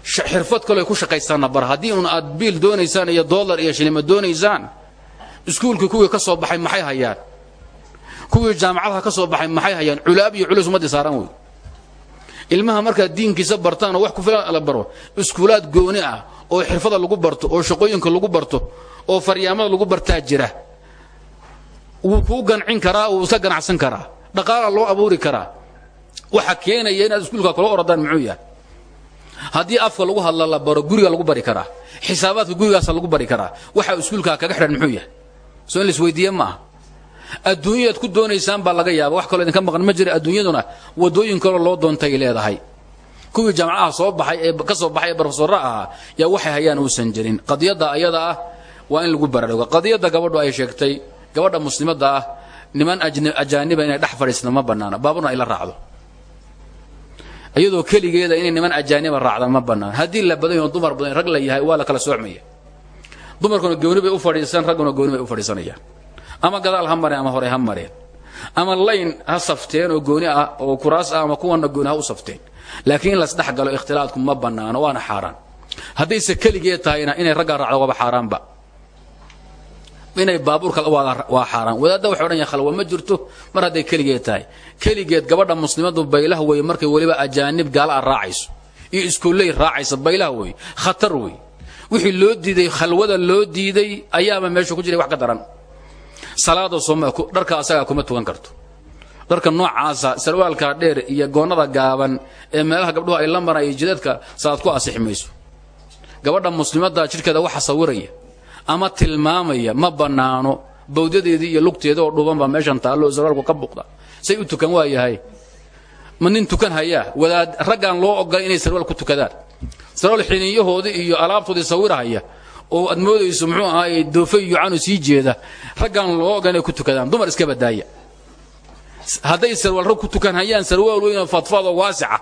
Xirfad kaloo ay ku shaqaystaanna bara. Haddii un aad biil doonaysaan iyo dollar iyo shilima doonaysaan iskuulkii kuwii ka soo baxay maxay hayaan kuwii jaamacadaha ka soo baxay maxay hayaan? Culaab iyo culus ummadii saaran wey ilmaha markaad diinkiisa bartaan wax ku filan la baro iskuulaad gooni ah oo xirfada lagu barto oo shaqooyinka lagu barto oo faryaamada lagu bartaa jira wuu kuu gancin karaa wuu iska ganacsan karaa dhaqaalaa loo abuuri karaa. Waxa keenaya inaad iskuulka kula oradaan muxuu yahay? Haddii afka lagu hadla la baro guriga lagu bari karaa. Xisaabaadka gurigaasa lagu bari karaa. Waxa iskuulkaa kaga xidhan muxuu yahay? Soo in laisweydiiye ma adduunyaad ku doonaysaan baa laga yaaba wax kaloo idinka maqan ma jira adduunyaduna wadooyin kaloo loo doontay leedahay. Kuwii jaamacadaha soo baxay ee ka soo baxay ee ahaa yaa waxay hayaan uusan jirin. Qadiyadda ayada ah waa in lagu baraaruga qadiyadda gabadhu ay sheegtay gabadha muslimadda ah niman ajaaniba inay dhex fadhiisna ma bannaana baaburna ay la raacdo. Iyadoo keligeeda inay niman ajaaniba raacda ma bannaan haddii la badan yaho dumar badan rag la yahay waa la kala soocmaya. Dumarkuna gooni bay u fadhiisan ragguna gooni bay u fadhiisanayaan ama gadaal ha mareen ama hore ha mareen. Ama layn ha safteen oo gooni ah oo kuraas ah ama kuwana gooni u safteen. Laakiin in lasdhex galo ikhtilaadku ma bannaano waana xaaraan. Haddayse keligeed tahayna inay raggaa raacdo waaba xaaraanba. Inay baabuurka waa xaaraan. Wadaadda waxay odhan yahay khalwa ma jirto mar hadday keligeed tahay. Keligeed gabadha muslimadu baylah weeye markay weliba ajaanib gaala a raacayso iyo iskuulley raacaysa baylah weeye khatar wey wixii loo diiday khalwada loo diiday ayaaba meesha ku jiray wax ka daran salaada dharka asagaa kuma tukan karto. Dharka noocaasa sarwaalka dheer iyo goonnada gaaban ee meelaha gabdhuhu ay la maraan jidadka salaad ku asixi mayso. Gabadha muslimadda jidhkeeda waxa sawiraya ama tilmaamaya ma bannaano bawdadeedii iyo lugteeda oo dhuban baa meeshan taallo sarwaalku ka buqda. Say u tukan waa yahay ma nin tukan hayaa? Wadaad raggaan loo ogolay inay sarwaal ku tukadaan. Sarwaal xiniinyahoodii iyo alaabtoodii sawirahaya oo aad moodayso muxuu ahaay doofe iyo canu sii jeeda raggaan loo inay ku tukadaan dumar iska badaaya hadday sarwaal rag ku tukan hayaan sarwaal weyn oo fadfaad oo waasica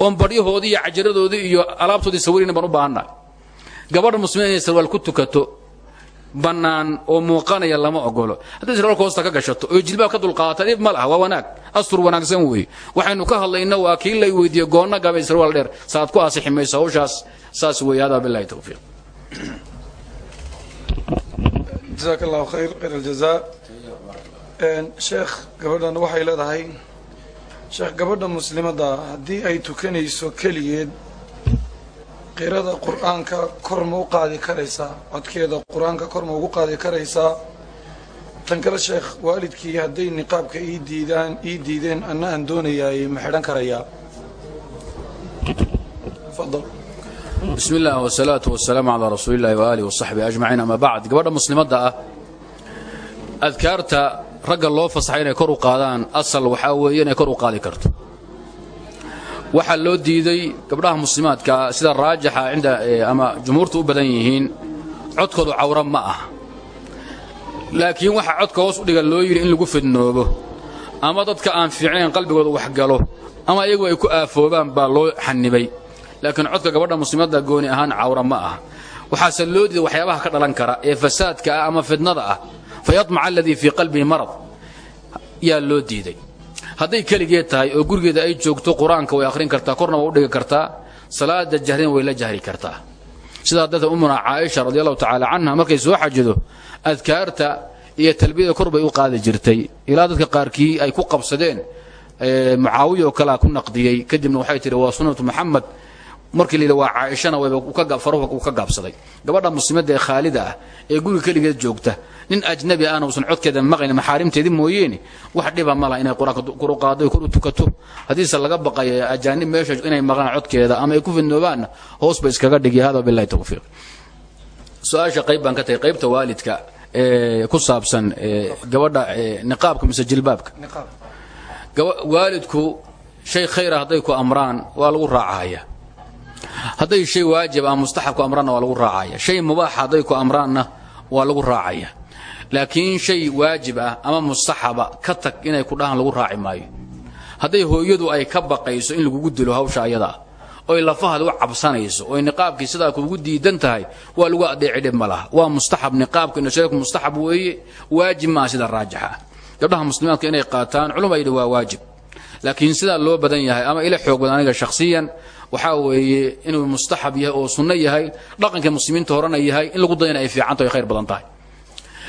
oon badyahoodii iyo cajaradoodii iyo alaabtoodii sawirina baan u baahannahay gabadha muslimiin inay sarwaal ku tukato bannaan oo muuqanaya lama ogolo hadday sarwaalka hoosta ka gashato oo jilbaab ka dulqaata dhib ma waa wanaag. Astur wanaagsan weeye. Waxaynu ka hadlayna waa kii lay weydiiye goonna gabay sarwaal dheer. Saaad ku asixi mayso hawshaas. Saas weeye hadaa billahi tawfiiq jasaaka allahu khayr khayr aljazaa. Sheekh gabadhan waxay leedahay sheekh gabadha muslimadda haddii ay tukanayso keligeed qirada qur'aanka kor ma u qaadi karaysaa codkeeda qur'aanka kor ma ugu qaadi karaysaa tan kale sheekh waalidkii hadday niqaabka ii diidaan ii diideen anna aan doonayaay ma xidhan karayaa bismi illah wsalaatu wasalaamu calaa rasuuli illahi waaalih wasaxbihi ajmaciin ama bacd gabadha muslimadda ah adkaarta ragga loo fasaxay inay kor u qaadaan asal waxaa weeye inay kor u qaadi karto. Waxaa loo diiday gabdhaha muslimaadka sida raajixa cinda ama jumhuurtu u badan yihiin codkoodu cawra ma ah laakiin waxaa codka hoos u dhiga loo yidhi in lagu fidnoobo. Ama dadka aan fiicnayn qalbigooda waxgalo ama iyagu ay ku aafoobaan baa loo xanibay laakiin codka gabadha muslimadda gooni ahaan cawra ma ah waxaase loo diiday waxyaabaha ka dhalan kara ee fasaadka ah ama fidnada ah. Fayamaca aladii fii qalbihi marad. Yaa loo diiday. Hadday keligeed tahay oo gurigeeda ay joogto qur'aanka way akhrin kartaa korna waa u dhigi kartaa salaada jahrina way la jahri kartaa. Sidaa darteed ummuna caaisha radi allahu tacaala canha markay soo xajido adkaarta iyo talbiyada kor bay u qaadi jirtay. Ilaa dadka qaarkii ay ku qabsadeen mucaawiya oo kalea ku naqdiyey. Kadibna waxay tihi waa sunnatu muxamed markii la yidhi waa caaishana wayba faruhu uu ka gaabsaday. Gabadha muslimadda ee khaalida ah ee guriga keligeed joogta nin ajnabi ahna uusan codkeeda maqayn maxaarimteedii mooyeene wax dhiba ma laha inay qur'aanka kor u qaado kor u tukato. Haddiise laga baqayo ajaanib meesha inay maqlaan codkeeda ama ay ku fidnoobaanna hoos ba iskaga dhigi hada billahi tawfiiq. Su'aasha qayb baan ka tahay qaybta waalidka ee ku saabsan gabadha niqaabka mise jilbaabka. Waalidku shay khayra hadday ku amraan waa lagu raacahaya hadday shay waajib ah mustaxab ku amraanna waa lagu raacaya. Shay mubaaxa hadday ku amraanna waa lagu raacaya. Laakiin shay waajib ah ama mustaxaba ka tag inay ku dhahaan lagu raaci maayo. Hadday hooyadu ay ka baqayso in lagugu dilo hawsha ayadaa oy lafahaad u cabsanayso oy niqaabkii sidaa kuugu diidan tahay waa lagu adeeci dhib waa mustaxab niqaabka inasheeku mustaxab weeye waajib maaha sida raajixa ah gabdhaha muslimaadka inay qaataan culum ay waa waajib. Laakiin sidaa loo badan yahay ama ila xoog badan aniga shakhsiyan waxaa weeye inuu mustaxab yahay oo sunno yahay dhaqanka muslimiinta horena yahay in lagu dayana ay fiicantaho ay khayr badan tahay.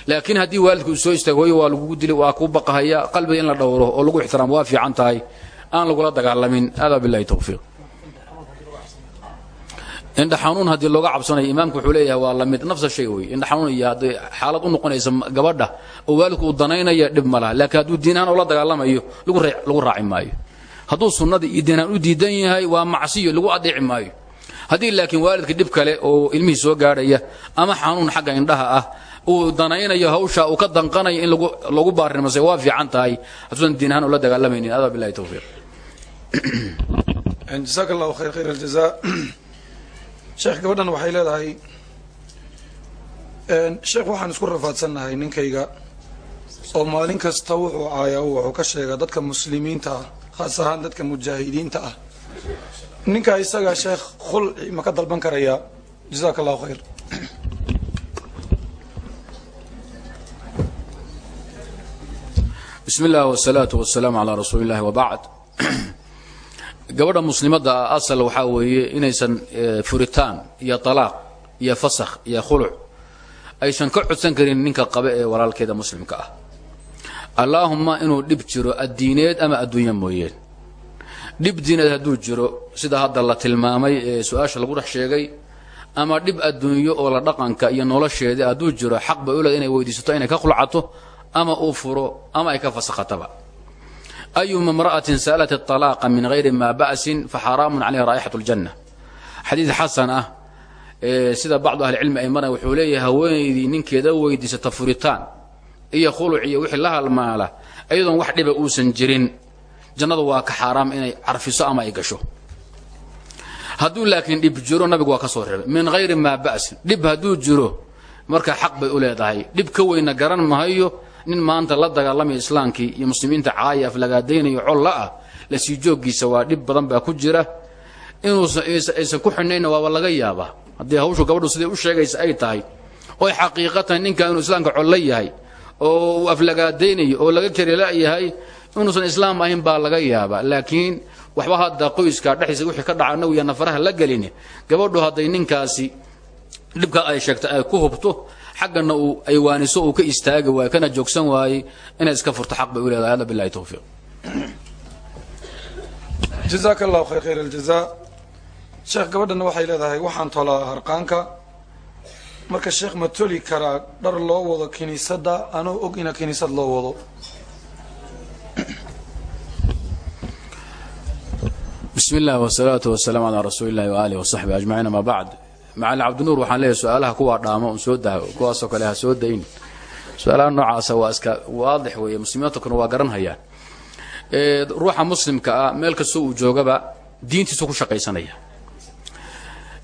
Laakiin haddii waalidku uu soo istaago hooyo waa lagugu dili waa kuu baqahaya qalbiga in la dhowro oo lagu ixtiraamo waa fiican tahay aan lagula dagaalamin. Hada billahi tawfiiq. Indha xanuun haddii looga cabsanayo imaamku wuxuu leeyahay waa la mid nafsa shay wey indha xanuun iyo hadday xaalad u noqonaysa gabadha oo waalidku uu danaynaya dhib ma laha. Laakiin hadduu diinahaan ula dagaalamayo lagu raaci maayo hadduu sunnada iyo diinahaan u diidan yahay waa macsiyo lagu adeeci maayo. Haddii laakiin waalidka dhib kale oo ilmihii soo gaadhaya ama xanuun xagga indhaha ah uu danaynayo hawsha uu ka danqanayo in lagu baarinmase waa fiican tahay. Hadduusan diinahaan ula dagaalamaynin adaa billahi tawfiiq. Jasaaka allahu khayr khayr aljazaa. Sheekh gabadhan waxay leedahay sheekh waxaan isku rafaadsannahay ninkayga. Oo maalin kasta wuxuu caayaa wuxuu ka sheegaa dadka muslimiinta ah khaas ahaan dadka mujaahidiinta ah. Ninkaa isagaa sheekh khulci ma ka dalban karayaa jasaaka allahu khayr bismi illah wsalaatu wasalaamu calaa rasuuli illahi wabacd gabadha muslimadda ah asal waxaa weeye inaysan furitaan iyo talaaq iyo fasakh iyo khuluc aysan ka codsan karin ninka qabe ee walaalkeeda muslimka ah allaahumma inuu dhib jiro addiineed ama adduunya mooyeen dhib diineed hadduu jiro sida hadda la tilmaamay ee su-aasha lagu dhex sheegay ama dhib adduunyo oo la dhaqanka iyo nolosheeda hadduu jiro xaq bay u leed inay weydiisato inay ka khulcato ama uu furo ama ay ka fasakhataba ayuma imra'atin sa'alat الطalaaqa min hayri ma ba'sin faxaraamun calayha raa'ixaة اljanna xadiid xasan ah sida bacdu ahli cilmi ay maran wuxuu leeyahay haweenaydii ninkeeda weydiisata furitaan iyo khuluc iyo wixii la halmaala iyadoon wax dhiba uusan jirin. Jannadu waa ka xaaraam inay carfiso ama ay gasho. Hadduu laakiin dhib jiro nabigu waa ka soo reebay. Min hayri maa ba'sin dhib hadduu jiro markaa xaq bay u leedahay. Dhib ka weyna garan mahayo nin maanta la dagaalamaya islaamkii iyo muslimiinta caaya aflagaadaynayo colla ah la sii jooggiisa waa dhib badan baa ku jira. Inuusan aysan ku xidhnayna waaba laga yaabaa. Haddii hawshu gabadhu siday u sheegaysa ay tahay oy xaqiiqatan ninka inuu islaamka collo yahay oo uu oo laga karila yahay inuusan islaam ahayn baa laga yaabaa. Laakiin waxba hadda qoyska dhexdiisa wixii ka dhaca iyo nafaraha la gelin gabadhu hadday ninkaasi dhibka ay sheegta ay ku hubto xaggana uu ay waaniso uu ka istaagi waayo kana joogsan waayey inay iska furto xaq bay u leedahay. Hada billahi tawfiiq. Allahu khayr khayr aljazaa. Sheekh gabadhana waxay leedahay waxaan tolaa harqaanka marka sheekh ma toli karaa dhar loo wado kiniisadda anoo og ina kiniisad loo wado. Bismi illah wsalaatu wasalaamu calaa rasuuli illahi waaalih wasaxbi ajmaciin ama bacd. Macalin cabdinuur waxaan leeyahay su'aalaha kuwaa dhaamo un soo daa kuwaasoo kale ha soo dayn. Su'aalaha noocaasa waa iska waadix weeye muslimiintakuna waa garanhayaan. Ruuxa muslimka ah meel kastoo uu joogaba diintiisu ku shaqaysanaya.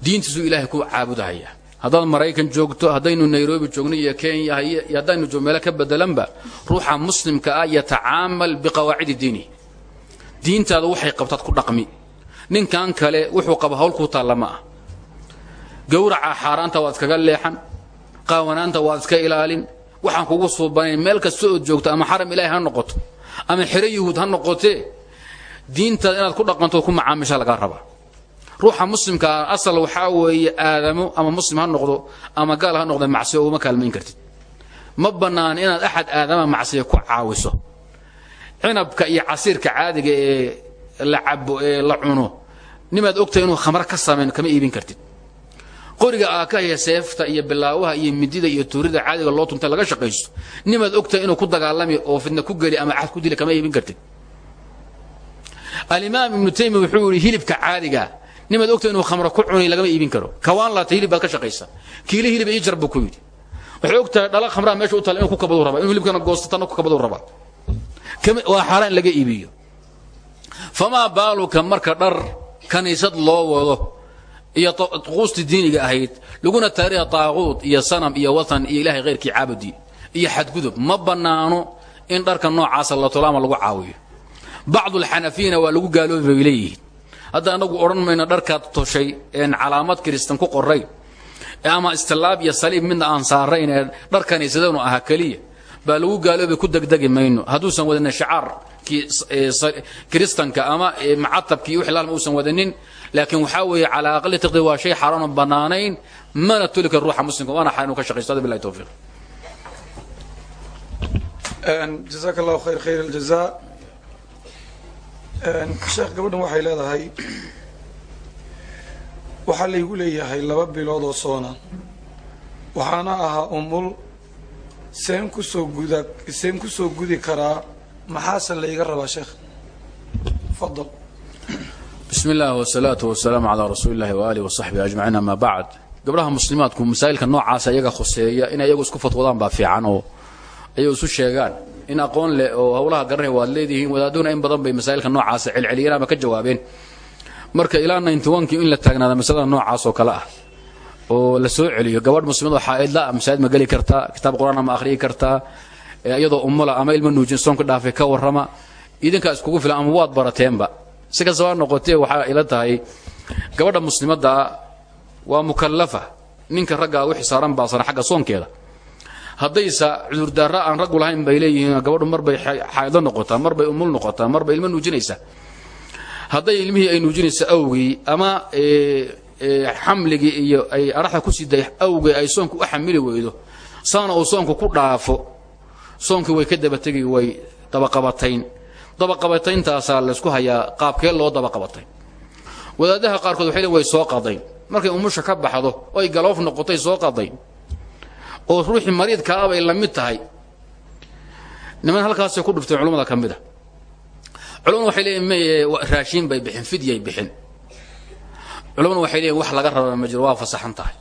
Diintiisu ilaahay ku caabudahaya haddaad maraykan joogto haddaynu nairobi joogno iyo kenya haddaynu joog meelo ka bedelanba ruuxa muslimka ah yatacaamal biqawaacidi diini. Diintaada waxay qabtaad ku dhaqmi. Ninkan kale wuxuu qaba hawl kuu taalla ma ah gowraca xaaraanta waad iskaga leexan qaawanaanta waad iska ilaalin. Waxaan kugu suubanayn meel kasta ood joogto ama xaram ilaahay ha noqoto ama xero yuhuud ha noqotee diintaada inaad ku dhaqantood ku macaamisha lagaa rabaa ruuxa muslimkaa asal waxaa weeye aadamo ama muslim ha noqdo ama gaal ha noqda macsiyo uguma kaalmayn kartid. Ma bannaan inaad axad aadama macsiya ku caawiso. Cinabka iyo casiirka caadiga ee la cabo ee la cuno nimaad ogtahay inuu khamro ka samayn kama iibin kartid. Qoriga aakahaya seefta iyo bilaawaha iyo midida iyo tuurida caadiga loo tunta laga shaqaysto. Nimaad ogtahay inuu ku dagaalami oo fidna ku geli ama cad ku dili kama iibin kartid. Alimaam ibnu taymiya wuxuu yihi hilibka caadiga nimaad ogtahay inuu khamro ku cunay lagama iibin karo. Kawaan laata hilib baad ka shaqaysa kiile hilib ii jar ku yidhi. Waxay ogtahay dhala khamraha meesha u tala inuu ku kabadu rabaa inuu hilibkana goosto tanna ku kabadu rabaa. Waa xaaraan laga iibiyo. Famaa baaluka marka dhar kaniisad loo wado iyo quustii diiniga ahayd laguna taariha taaquud iyo sanam iyo watan iyo ilahay khayrkii caabudi iyo xadgudub ma bannaano in dharka noocaasa la tolo ama lagu caawiyo. Bacdulxanafiyina waa lagu gaaloobi bay hadda anagu odhan mayno dharkaad toshay een calaamad kiristan ku qoray ama istilaab iyo saliib midna aan saarayn ee dhar kaniisadanu ahaa keliya? Baa lagu gaaloobay ku degdegi mayno. Hadduusan wadanin shacaarkii kiristanka ama macatabkii wixii laalma uusan wadanin laakiin waxaa weeye calaa aqali taqdi waa shay xaaraan oo bannaanayn mana toli kara ruuxa muslimka waana xaaraan uu ka shaqaysto hada billahi tawfiiq. Jazaaka allahu khayr khayr aljazaa sheekh gabadhan waxay leedahay waxaa laygu leeyahay laba bilood oo soona. Waxaana ahaa umul seen ku soo guda seen ku soo gudi karaa maxaase layga rabaa sheekh? Fadal bismi illah wsalaatu wasalaamu calaa rasuuli illahi waaalih wasaxbihi ajmaciin ama bacd. Gabdhaha muslimaadku masaa'ilka noocaasa iyaga khuseeya inay iyagu isku fatwadaan baa fiican oo ayagu isu sheegaan in aqoon leh oo hawlaha garanay waad leedihiin wadaaduna in badan bay masaa'ilka noocaasa celceliyeen ama ka jawaabeen. Marka ilaa ninty-onkii in la taagnaada masalada noocaas oo kale ah oo la soo celiyo gabadh muslimad oo xaaidla masaajid ma geli kartaa kitaab qur'aan ma akhriyi kartaa iyadoo umula ama ilma nuujin soonka dhaafay ka warrama idinkaa iskugu filan ama waad barateenba si kastaba noqotee waxaa ila tahay gabadha muslimadda waa mukallafa ninka raggaa wixii saaran baasana xagga soonkeeda haddaysa cudurdaara aan raggu lahayn bay leeyihiin gabadhu marbay xaaido noqotaa marbay umul noqotaa marbay ilmo nuujinaysa hadday ilmihii ay nuujinaysa awgii ama xamligii iyo ay araxda ku siday awgee ay soonku u xamili weydo saana uu soonku ku dhaafo soonkii way ka dabategi way dabaqabatayn. Dabaqabatayntaasaa laysku hayaa qaabkee loo dabaqabatay wadaadaha qaarkood waxay way soo qadayn markay umusha ka baxdo oy galoof noqotay soo qadayn oo ruuxii mariidkaa bay la mid tahay. Niman halkaasay ku dhufteen culimmada ka mid a culamadu waxay leeyihiin may raashiin bay bixin fidyay bixin. Culamadu waxay leeyihiin wax laga raba ma jiro waa fasaxan tahay.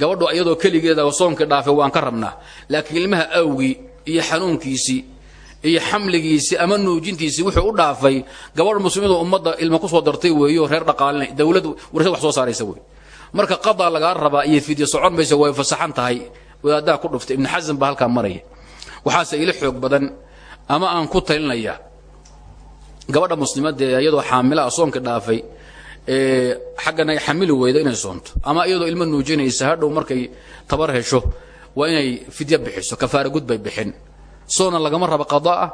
Gabadhu iyadoo keligeeda soomkii dhaafay waan ka rabnaa. Laakiin ilmaha awgii iyo xanuunkiisii iyo xamligiisii ama nuujintiisii wuxuu u dhaafay. Gabadh muslimidu ummadda ilma ku soo dartay weeyo reer dhaqaalina dawlad warshad wax soo saaraysa wey marka qadaa lagaa rabaa iyo fidyo socon maysa way fasaxan tahay wadaadaha ku dhuftay ibnu xasan baa halkaa maraya. Waxaase ila xoog badan ama aan ku talinaya gabadha muslimadda ee iyadoo xaamila ah soonka dhaafay xaggana ay xamili weyda inay soonto. Ama iyadoo ilmo nuujinaysa hadhow markay tabar hesho waa inay fidya bixiso kafaara gud bixin. Soona lagama rabo qadaa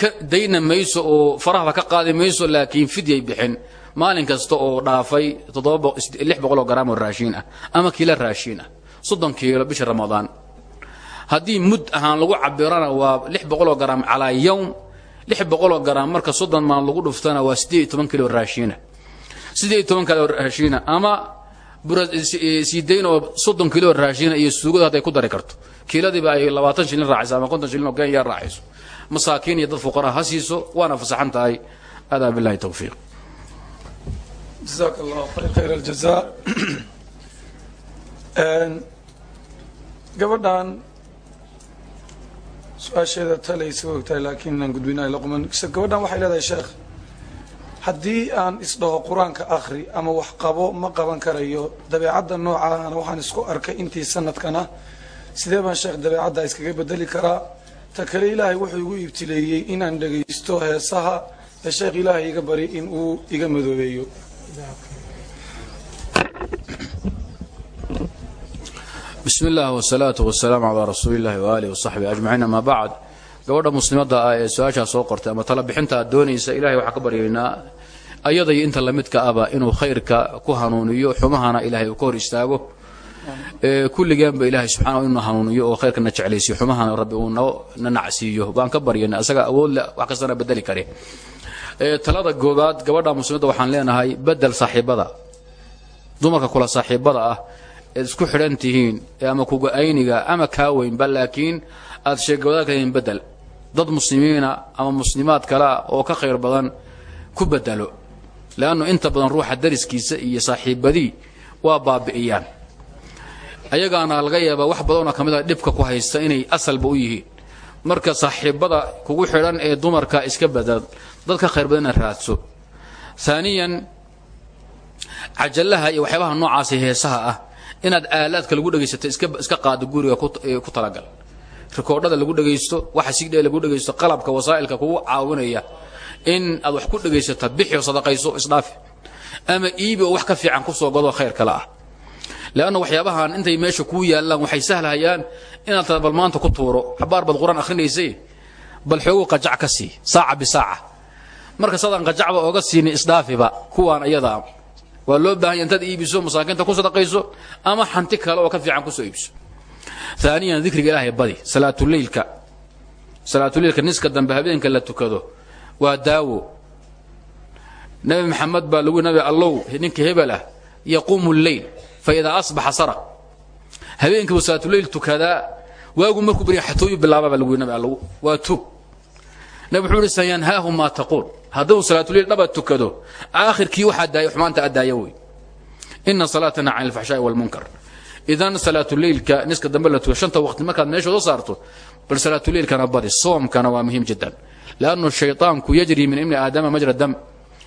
ka dayna mayso oo farahda ka qaadi mayso laakiin fidyay bixin. Maalin kasta oo dhaafay oo garaam oo raashiin ah ama kiilo raashiin ah soddon kiilo bisha ramadaan. Haddii mud ahaan lagu cabirana waa lix boqoloo garaam calaa yowm lix boqoloo garaam marka soddon maal lagu dhuftana waa siddeed iyo toban kilo raashiina. Siddeed iyo toban kilo raashiina ama siidayn oo soddon kilo raashiina iyo suugada hadday ku dari karto. Kiiladiiba ay labaatan shilin raacayso ama konton shilin oo kenya raacayso. Masaakiin iyo dad fuqaraa ha siiso waana fasaxan tahay. Adaa billahi towfiiq jazaaka allahu khayr khayr aljazaa gabadhan su'aasheeda talaysa ogtahay laakiin inaan gudbinahay laquman gabadhan waxay leedahay sheekh haddii aan isdhaho qur'aanka akhri ama wax qabo ma qaban karayo dabeecadda noocaana waxaan isku arkay intii sanadkana sidee baan sheekh dabeecadda iskaga bedeli karaa? Ta kale ilaahay wuxuu igu ibtileeyey inaan dhegaysto heesaha ee sheekh ilaahay iga bari in uu iga madoobeeyo bismi illah wsalaatu wasalaamu calaa rasuuli illahi waaalih wasaxbi ajmaciin amaa bacd gabadha muslimadda ah ee su'aashaa soo qortay ama tala bixinta aad doonaysa ilahay waxaa ka baryaynaa ayadayo inta lamidka aba inuu khayrka ku hanuuniyo xumahana ilahay uu ka hor istaago. Kulligeenba ilaahay subxana inuu hanuuniyo oo khayrkana jeclaysiyo xumahana rabbi uu na nacsiiyo. Baan ka baryana isaga awoodle wax kastana bedeli kare talada goobaad gabadha muslimadda waxaan leenahay bedel saaxiibada. Dumarka kula saaxiibada ah eed isku xidhan tihiin ama kuga ayniga ama kaa weynba laakiin aad sheegawadaad kahiin bedel dad muslimiina ama muslimaad kalea oo ka khayr badan ku bedelo leannu inta badan ruuxa dariskiisa iyo saaxiibadii waa baabi'iyaan. Ayagaana laga yaabaa wax badanoo ka mid a dhibka ku haysta inay asalba u yihiin. Marka saaxiibada kugu xidhan ee dumarka iska bedel dad ka khayr badan inaad raadso. Aaniyan cajallaha iyo waxyaabaha noocaasa heesaha ah inaad aalaadka lagu dhegaysato iska qaado guriga ku talagal. Rikoodhada lagu dhegaysto waxa sigdhe lagu dhegaysto qalabka wasaa'ilka kugu caawinaya in aad wax ku dhegaysata bixio sadaqayso isdhaafi. Ama iibi oo wax ka fiican ku soo godoo khayr kale ah. Leanna waxyaabahan intay meesha kuu yaallaan waxay sahlahayaan inaad tada bal maanta ku tuuro. Xabaar baad qur'aan akhrinaysay bal xoogu qajac ka sii saaca bisaaca marka sadaan qajacba ooga siini isdhaafiba kuwaan iyadaa waa loo bahanya intaad iibiso masaakiinta ku sadaqayso ama xanti kale oo ka fiican ku soo iibso. Aaniyan dikriga ilaahay badi salaatuleylka salaatuleylka niska dambe la tukado waa daawo. Nabi maxamed baa lagu nabi allow ninka hebel ah yaquumu lleyl fa idaa asbaxa saraq habeenkiibu salaatuleyl tukadaa waagu markuu barya xatooyu bilaaba lagu nabi allow. Waa tug nabi wuxuu ihi sayanhaahu maa taquul. Hadduu salaatuleyl dhaba tukado aakhirkii waxaa daaya xumaanta addaaya wey. Ina salaatana can alfaxshaa'i walmunkar idan salaatuleylka niska dambe la tukado shanta waqti markaad meeshooda saarto bal salaatuleylkana badi soomkana waa muhiim jiddan. Leannu shayطaanku yajri min ibni aadama majra dam.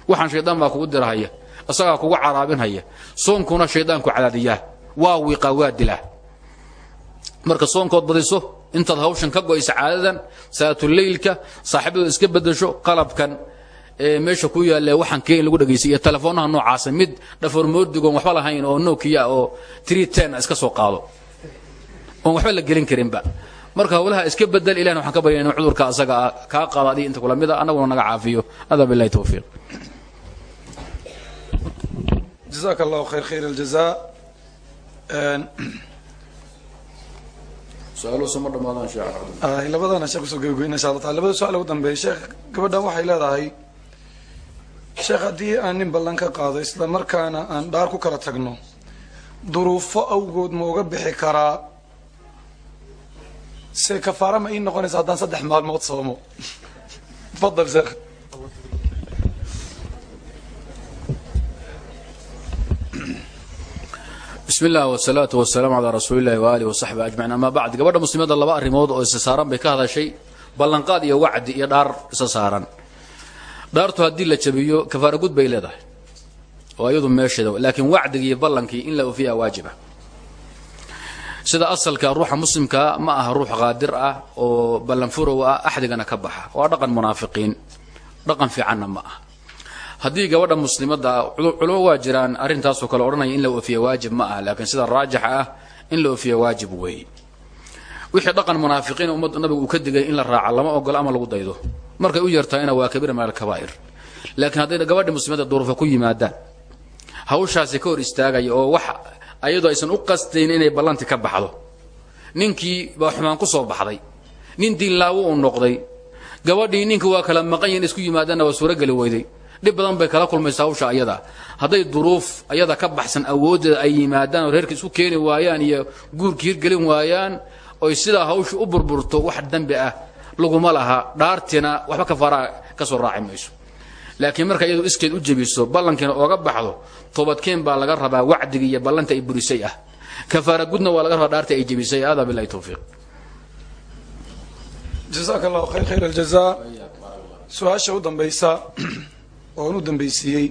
Waxaan shaydaan baa kugu dirahaya isagaa kugu caraabinhaya. Soonkuna shaydaanku cadaadiyaa waa wiiqaa waa dilaa. Marka soonkood badiso intaad hawshan ka go'aysa caadadan salaatuleylka saaxiibadooda iska bedesho qalabkan ee meesha ku yaalle waxaan keen lagu dhegaysay iyo telefoonnaha noocaasa mid dhaformoodigoon waxba lahayn oo nokiya oo tree ten iska soo qaado. Oon waxba la gelin karinba. Marka hawlaha iska bedel ilahna waxaan ka baryana inu cudurka asaga ah kaa qaado adiga inta kula mida annaguna naga caafiyo. Adaa billahi towfiiq jazaaka allahu khayr khayr aljazaa su'aaluhu ma dhamaadaan sheekh labadana sheekh ku soo gabageyna insha allah taala. Labada su'aal ugu dambeeya sheekh gabadhan waxay leedahay sheekh haddii aan nin ballan ka qaado isla markaana aan dhaar ku kala tagno duruufo awgood ma uga bixi karaa se kafaara ma ii noqonaysa haddaan saddex maalmood soomo? Fadal sheekh bismi illah wsalaatu wasalaamu calaa rasuuli illahi waaalih wasaxbi ajmaciin amaa bacd gabadha muslimadda laba arrimood oo isa saaran bay ka hadashay. Ballanqaad iyo wacdi iyo dhaar isa saaran dhaartu haddii la jabiyo kafaara gud bay leedahay. Oo iyadu meesheeda laakiin wacdigii ballankii in la ofiyaa waajiba. Sida asalka ruuxa muslimkaa ma aha ruux qaadir ah oo ballanfurow ah axdigana ka baxa. Waa dhaqan munaafiqiin. Dhaqan fiicanna ma aha haddii gabadha muslimadda ah waa jiraan arrintaasoo kale odhanaya in la oofiya waajib ma ah laakiin sida raajixa ah in la oofiya waajib weeye wixii dhaqan munaafiqiin ummadda nabigu uu ka digay in la raaca lama ogolo ama lagu daydo. Markay u yartahayna waa kabiira min alkabaa'ir laakiin hadday gabadha muslimadda duruufa ku yimaadaan hawshaasi ka hor istaagaya oo wax ayadoo aysan u qastayn inay ballanti ka baxdo. Ninkii baa xumaan ku soo baxday. Nin diinlaawo uu noqday. Gabadhii ninka waa kala maqan yihiin isku yimaadaanna waa suurogeli weyday dhib badan bay kala kulmaysaa hawsha ayada. Hadday duruuf ayada ka baxsan awooddeeda ay yimaadaan oo reerka isku keeni waayaan iyo guurka hirgelin waayaan oy sidaa hawsha u burburto wax dembi ah. Laguma laha. Dhaartina waxba kafaaraha ka soo raaci laakiin marka iyadu iskeed u jebiso ballankiina ooga baxdo toobadkeen baa laga rabaa wacdiga iyo ballanta ay burisay ah. Kafaara gudna waa laga rabaa dhaarta ay jebisay. Hada bilahi towfiiq allahu khayr khayr aljazaa. Su'aasha dambaysa oon u dambaysiiyey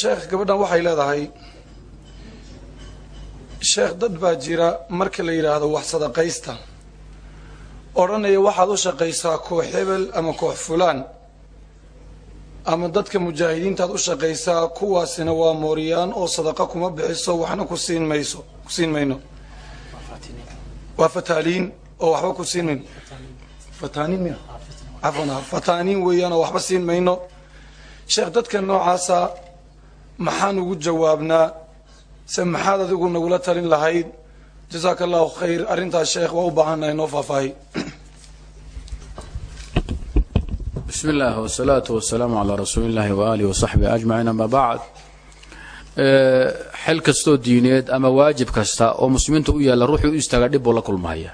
sheekh gabadhan waxay leedahay sheekh dad baa jira marka la yidhaahdo wax sadaqaysta. Odhanaya waxaad u shaqaysaa koox hebel ama koox fulaan. Ama dadka mujaahidiintaad u shaqaysaa kuwaasina waa mooriyaan oo sadaqa kuma bixiso waxna ku siin mayso ku siin mayno. Waa fataaliin oo waxba ku siin mayno. Fataaniin miya cafwan fataaniin weeyaan oo waxba siin mayno. Sheekh dadka noocaasa maxaan ugu jawaabnaa se maxaad adigu nagula talin lahayd? Jazaaka allahu khayr arrintaas sheekh waa u baahannahay noo faahfaahi bismi illah wsalaatu wasalaamu calaa rasuuli illahi waaalihi wasaxbihi ajmaciin ama bacd. Xel kastoo diineed ama waajib kasta oo muslimiinta u yaalla ruuxuu u dhib la kulmahaya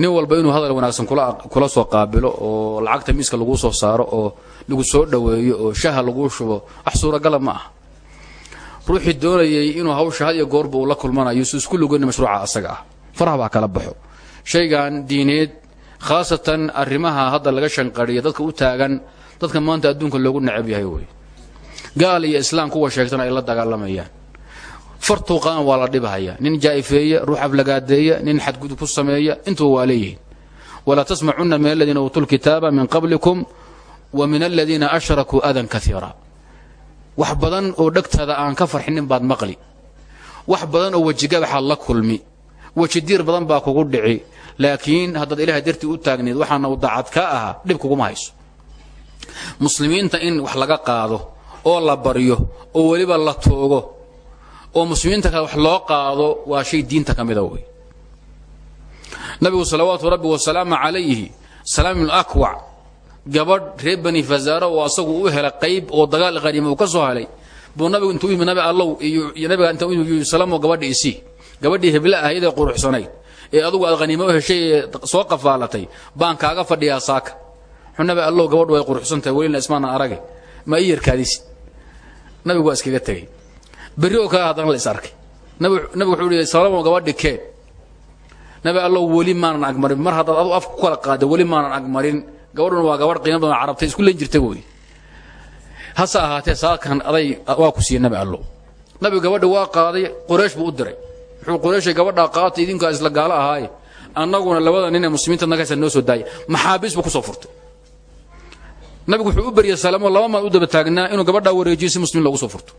nin walba inuu hadal wanaagsan kula soo qaabilo oo lacagta miiska laguu soo saaro oo lagu soo dhoweeyo oo shaha laguu shubo wax suuragala ma ah ruuxii doonayay inuu hawsha had iyo goorba uu la kulmanayo su isku lugani mashruuca asaga ah. Faraha baa kala baxo. Shaygan diineed khaasatan arrimaha hadda laga shanqariya dadka u taagan dadka maanta adduunka loogu necab yahay wey. Gaal iyo islaam kuwa sheegtana ay la dagaalamayaan fartuuqaan waa la dhibahaya. Nin jaa'ifeeya ruux aflagaadeeya nin xadgudub ku sameeya intuba waa leeyihiin. Walaa tasmacunna min aladiina uutuu lkitaaba min qablikum wa min aladiina ashrakuu adan kaiira wax badan oo dhegtaada aan ka farxinin baad maqli. Wax badan oo wejigabaxaad la kulmi. Wejidiir badan baa kugu dhici. Laakiin haddaad ilahay dartii u taagneed waxaana u daacad ka ahaa dhib kuguma hayso. Muslimiinta in wax laga qaado oo la baryo oo weliba la toogo oo muslimiinta kale wax loo qaado waa shay diinta ka mida wey nabigu salawaatu rabbi wasalaamu calayhi salaam akwac gabadh reer bani fazaaro oo asagu u helay qayb oo dagaal qaniima uu ka soo helay buu nabigu intuu yimi nabi allow iyo nabiga inta yii salamo gabadhi isii gabadhii hebla ahayd ee quruxsanayd. Ee adugu aad haniimo u heshay ee soo qafaalatay baan kaaga saaka. Wuxuu nabi allow way quruxsantahay welina ismaana arage. Ma ii nabigu waa iskaga tegey berri oo kale haddana la is arkay. Nabigu wuxuu yihi salamo gabadhi kee nabi allow weli maanan agmarin mar haddaad adu af ku kala qaada weli maanan agmarin gabadhuna waa gabadh qiimo badan isku len jirta wey hase ahaatee saakan aday waa ku siiyey nabi allow nabigu gabadha waa qaaday qoraysh buu u diray. Wuxuu qorayshay gabadhaa qaatay idinkaa isla gaalo ahaaye annaguna labada nin ee muslimiinta nagaysa noo soo daaya maxaabiis buu ku soo furtay. Nabigu wuxuu u beryay salamo laba maal u daba taagnaa inuu gabadhaa wareejiyo si muslim loogu soo furto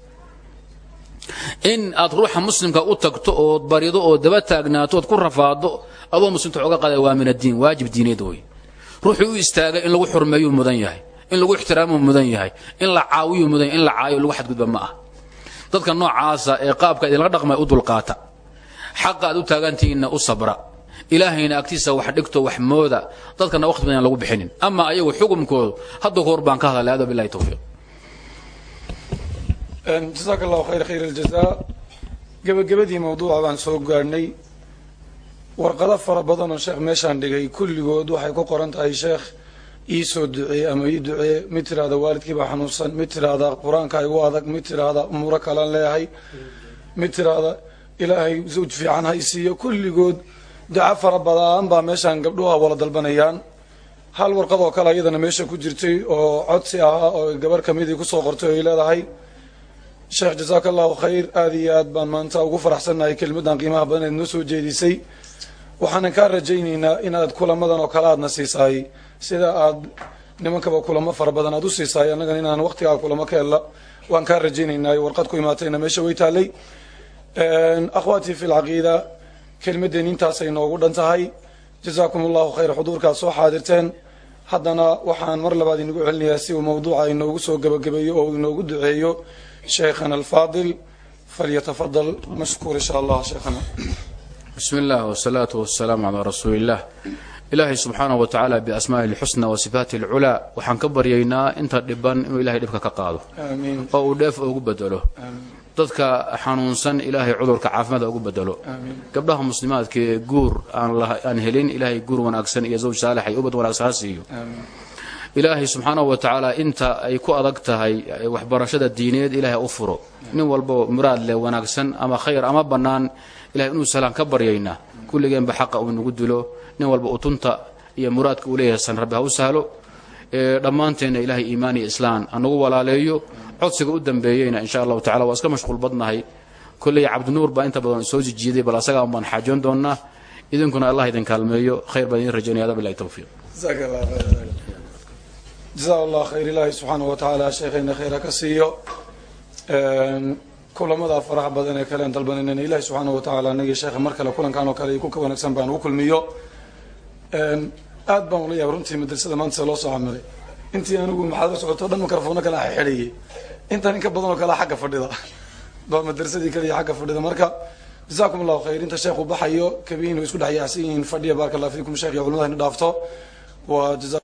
in aad ruuxa muslimka u tagto ood barido oo daba taagnaato ood ku rafaado adoo muslimta xooga qaada waa min addiin waajib diineed wey ruuxuu u istaagay in lagu xurmeeyuu mudan yahay in lagu ixtiraamuu mudan yahay in la caawiyuu mudan yahay in la caayo lagu xadgudba ma ah. Dadka noocaasa ee qaabka idinla dhaqmay u dulqaata. Xaqa aad u taagantihiinna u sabra. Ilaahayna agtiisa wax dhigto wax mooda. Dadkana waqti badan lagu bixinin. Ama ayagu xukumkoodu hadda ka hor baan ka hadlay hada billahi tawfiiq jazaaka allahu khayr khayr aljazaa. Gebagabadii mawduuca baan soo gaadhnay warqado fara badan oo sheekh meeshaan dhigay kulligood waxay ku qoran tahay sheekh ii soo duceeye ama ii duceeye mid tiraahda waalidkii baa xanuunsan mid tiraahda qur'aanka igu adag mid tiraahda umuuro kalaan leeyahay mid tiraahda ilaahay zawj fiican ha isiiyo kulligood duco fara badaan baa meeshaan gabdhuha wala dalbanayaan. Hal warqad oo kale iyadana meesha ku jirtay oo codsi ahaa oo gabarh kamidii ku soo qortay oo ay leedahay sheekh jazaaka allahu khayr aada iyo aad baan maanta ugu faraxsannahay kelimadan qiimaha badan eed noo soo jeedisay. Waxaanan kaa rajaynaynaa inaad kulamadan oo kale aadna siisahay sida aad nimankaba kulamo fara badan aad u siisaay annagan inaan waqtigaa kulamo ka hella waan kaa rajaynaynaa warqad ku imaatayna meesha way taallay. Akhwaatii fi lcaqiida kelimadeen intaasay noogu dhan tahay. Jazaakum allahu khayr xuduurkaad soo xaadirteen. Haddana waxaan mar labaad inagu celinayaa si uu mawduuca inoogu soo gebagabeeyo oo inoogu duceeyo sheikhana alfaadil falyatafadal mashkuur insha allah sheikhana. Bismi illah wsalaatu wasalaamu calaa rasuuli illah ilaahay subxaanahu wa tacaala biasmaa'i lxusna wa sifaati alculaa waxaan ka baryaynaa inta dhiban inuu ilahay dhibka ka qaado. Oo uu dheef ugu bedelo. Dadka xanuunsan ilaahay cudurka caafimaada ugu bedelo. Gabdhaha muslimaadka ee guur aan helin ilaahay guur wanaagsan iyo zawj saalix iyo ubad wanaagsan ha siiyo ilaahay subxaanahu wa tacaala inta ay ku adag tahay waxbarashada diineed ilaahay u furo. Nin walbo muraad leh wanaagsan ama khayr ama bannaan ilahay inuu salaan ka baryaynaa kulligeenba xaqa uu nagu dilo nin walba utunta iyo muraadka uu leeyahay san rabbi ha u sahlo ee dhammaanteenna ilaahay iimaan iyo islaan hanagu walaaleeyo. Codsiga u dambeeyeyna insha allahu tacala waa iska mashquul badnahay. Kolley cabdinuur baa inta badan soo jijiiday bal asagaa baan xaajoon doonnaa. Idinkuna allah idin kaalmeeyo. Khayr baan idin rajaynaya bilahi tawfiiq jazaaka allah khayr ilaahay subxaanahu wa tacaala sheekhayna khayra ka siiyo. Kulamada faraha badan ee kalean dalbanayna ilaahay subxaanahu wa tacaala anagii sheekha mar kale kulankan oo kale iyo ku wanaagsan baan ugu kulmiyo. Aad baan ula yaaba runtii madrasada maanta loo soo camiray intii anigu maxaad la socoto dhan mikrofoono kale xidhayay intan in ka badan oo kale xagga fadhida. Baa madrasadii kaliya xagga fadhida. Marka jazaakum allahu khayr inta sheekhu baxayo kabiin way isku dhex yaacsan yihiin fadhiya baaraka allah fiikum sheekh iyo culimada ina dhaafto jaza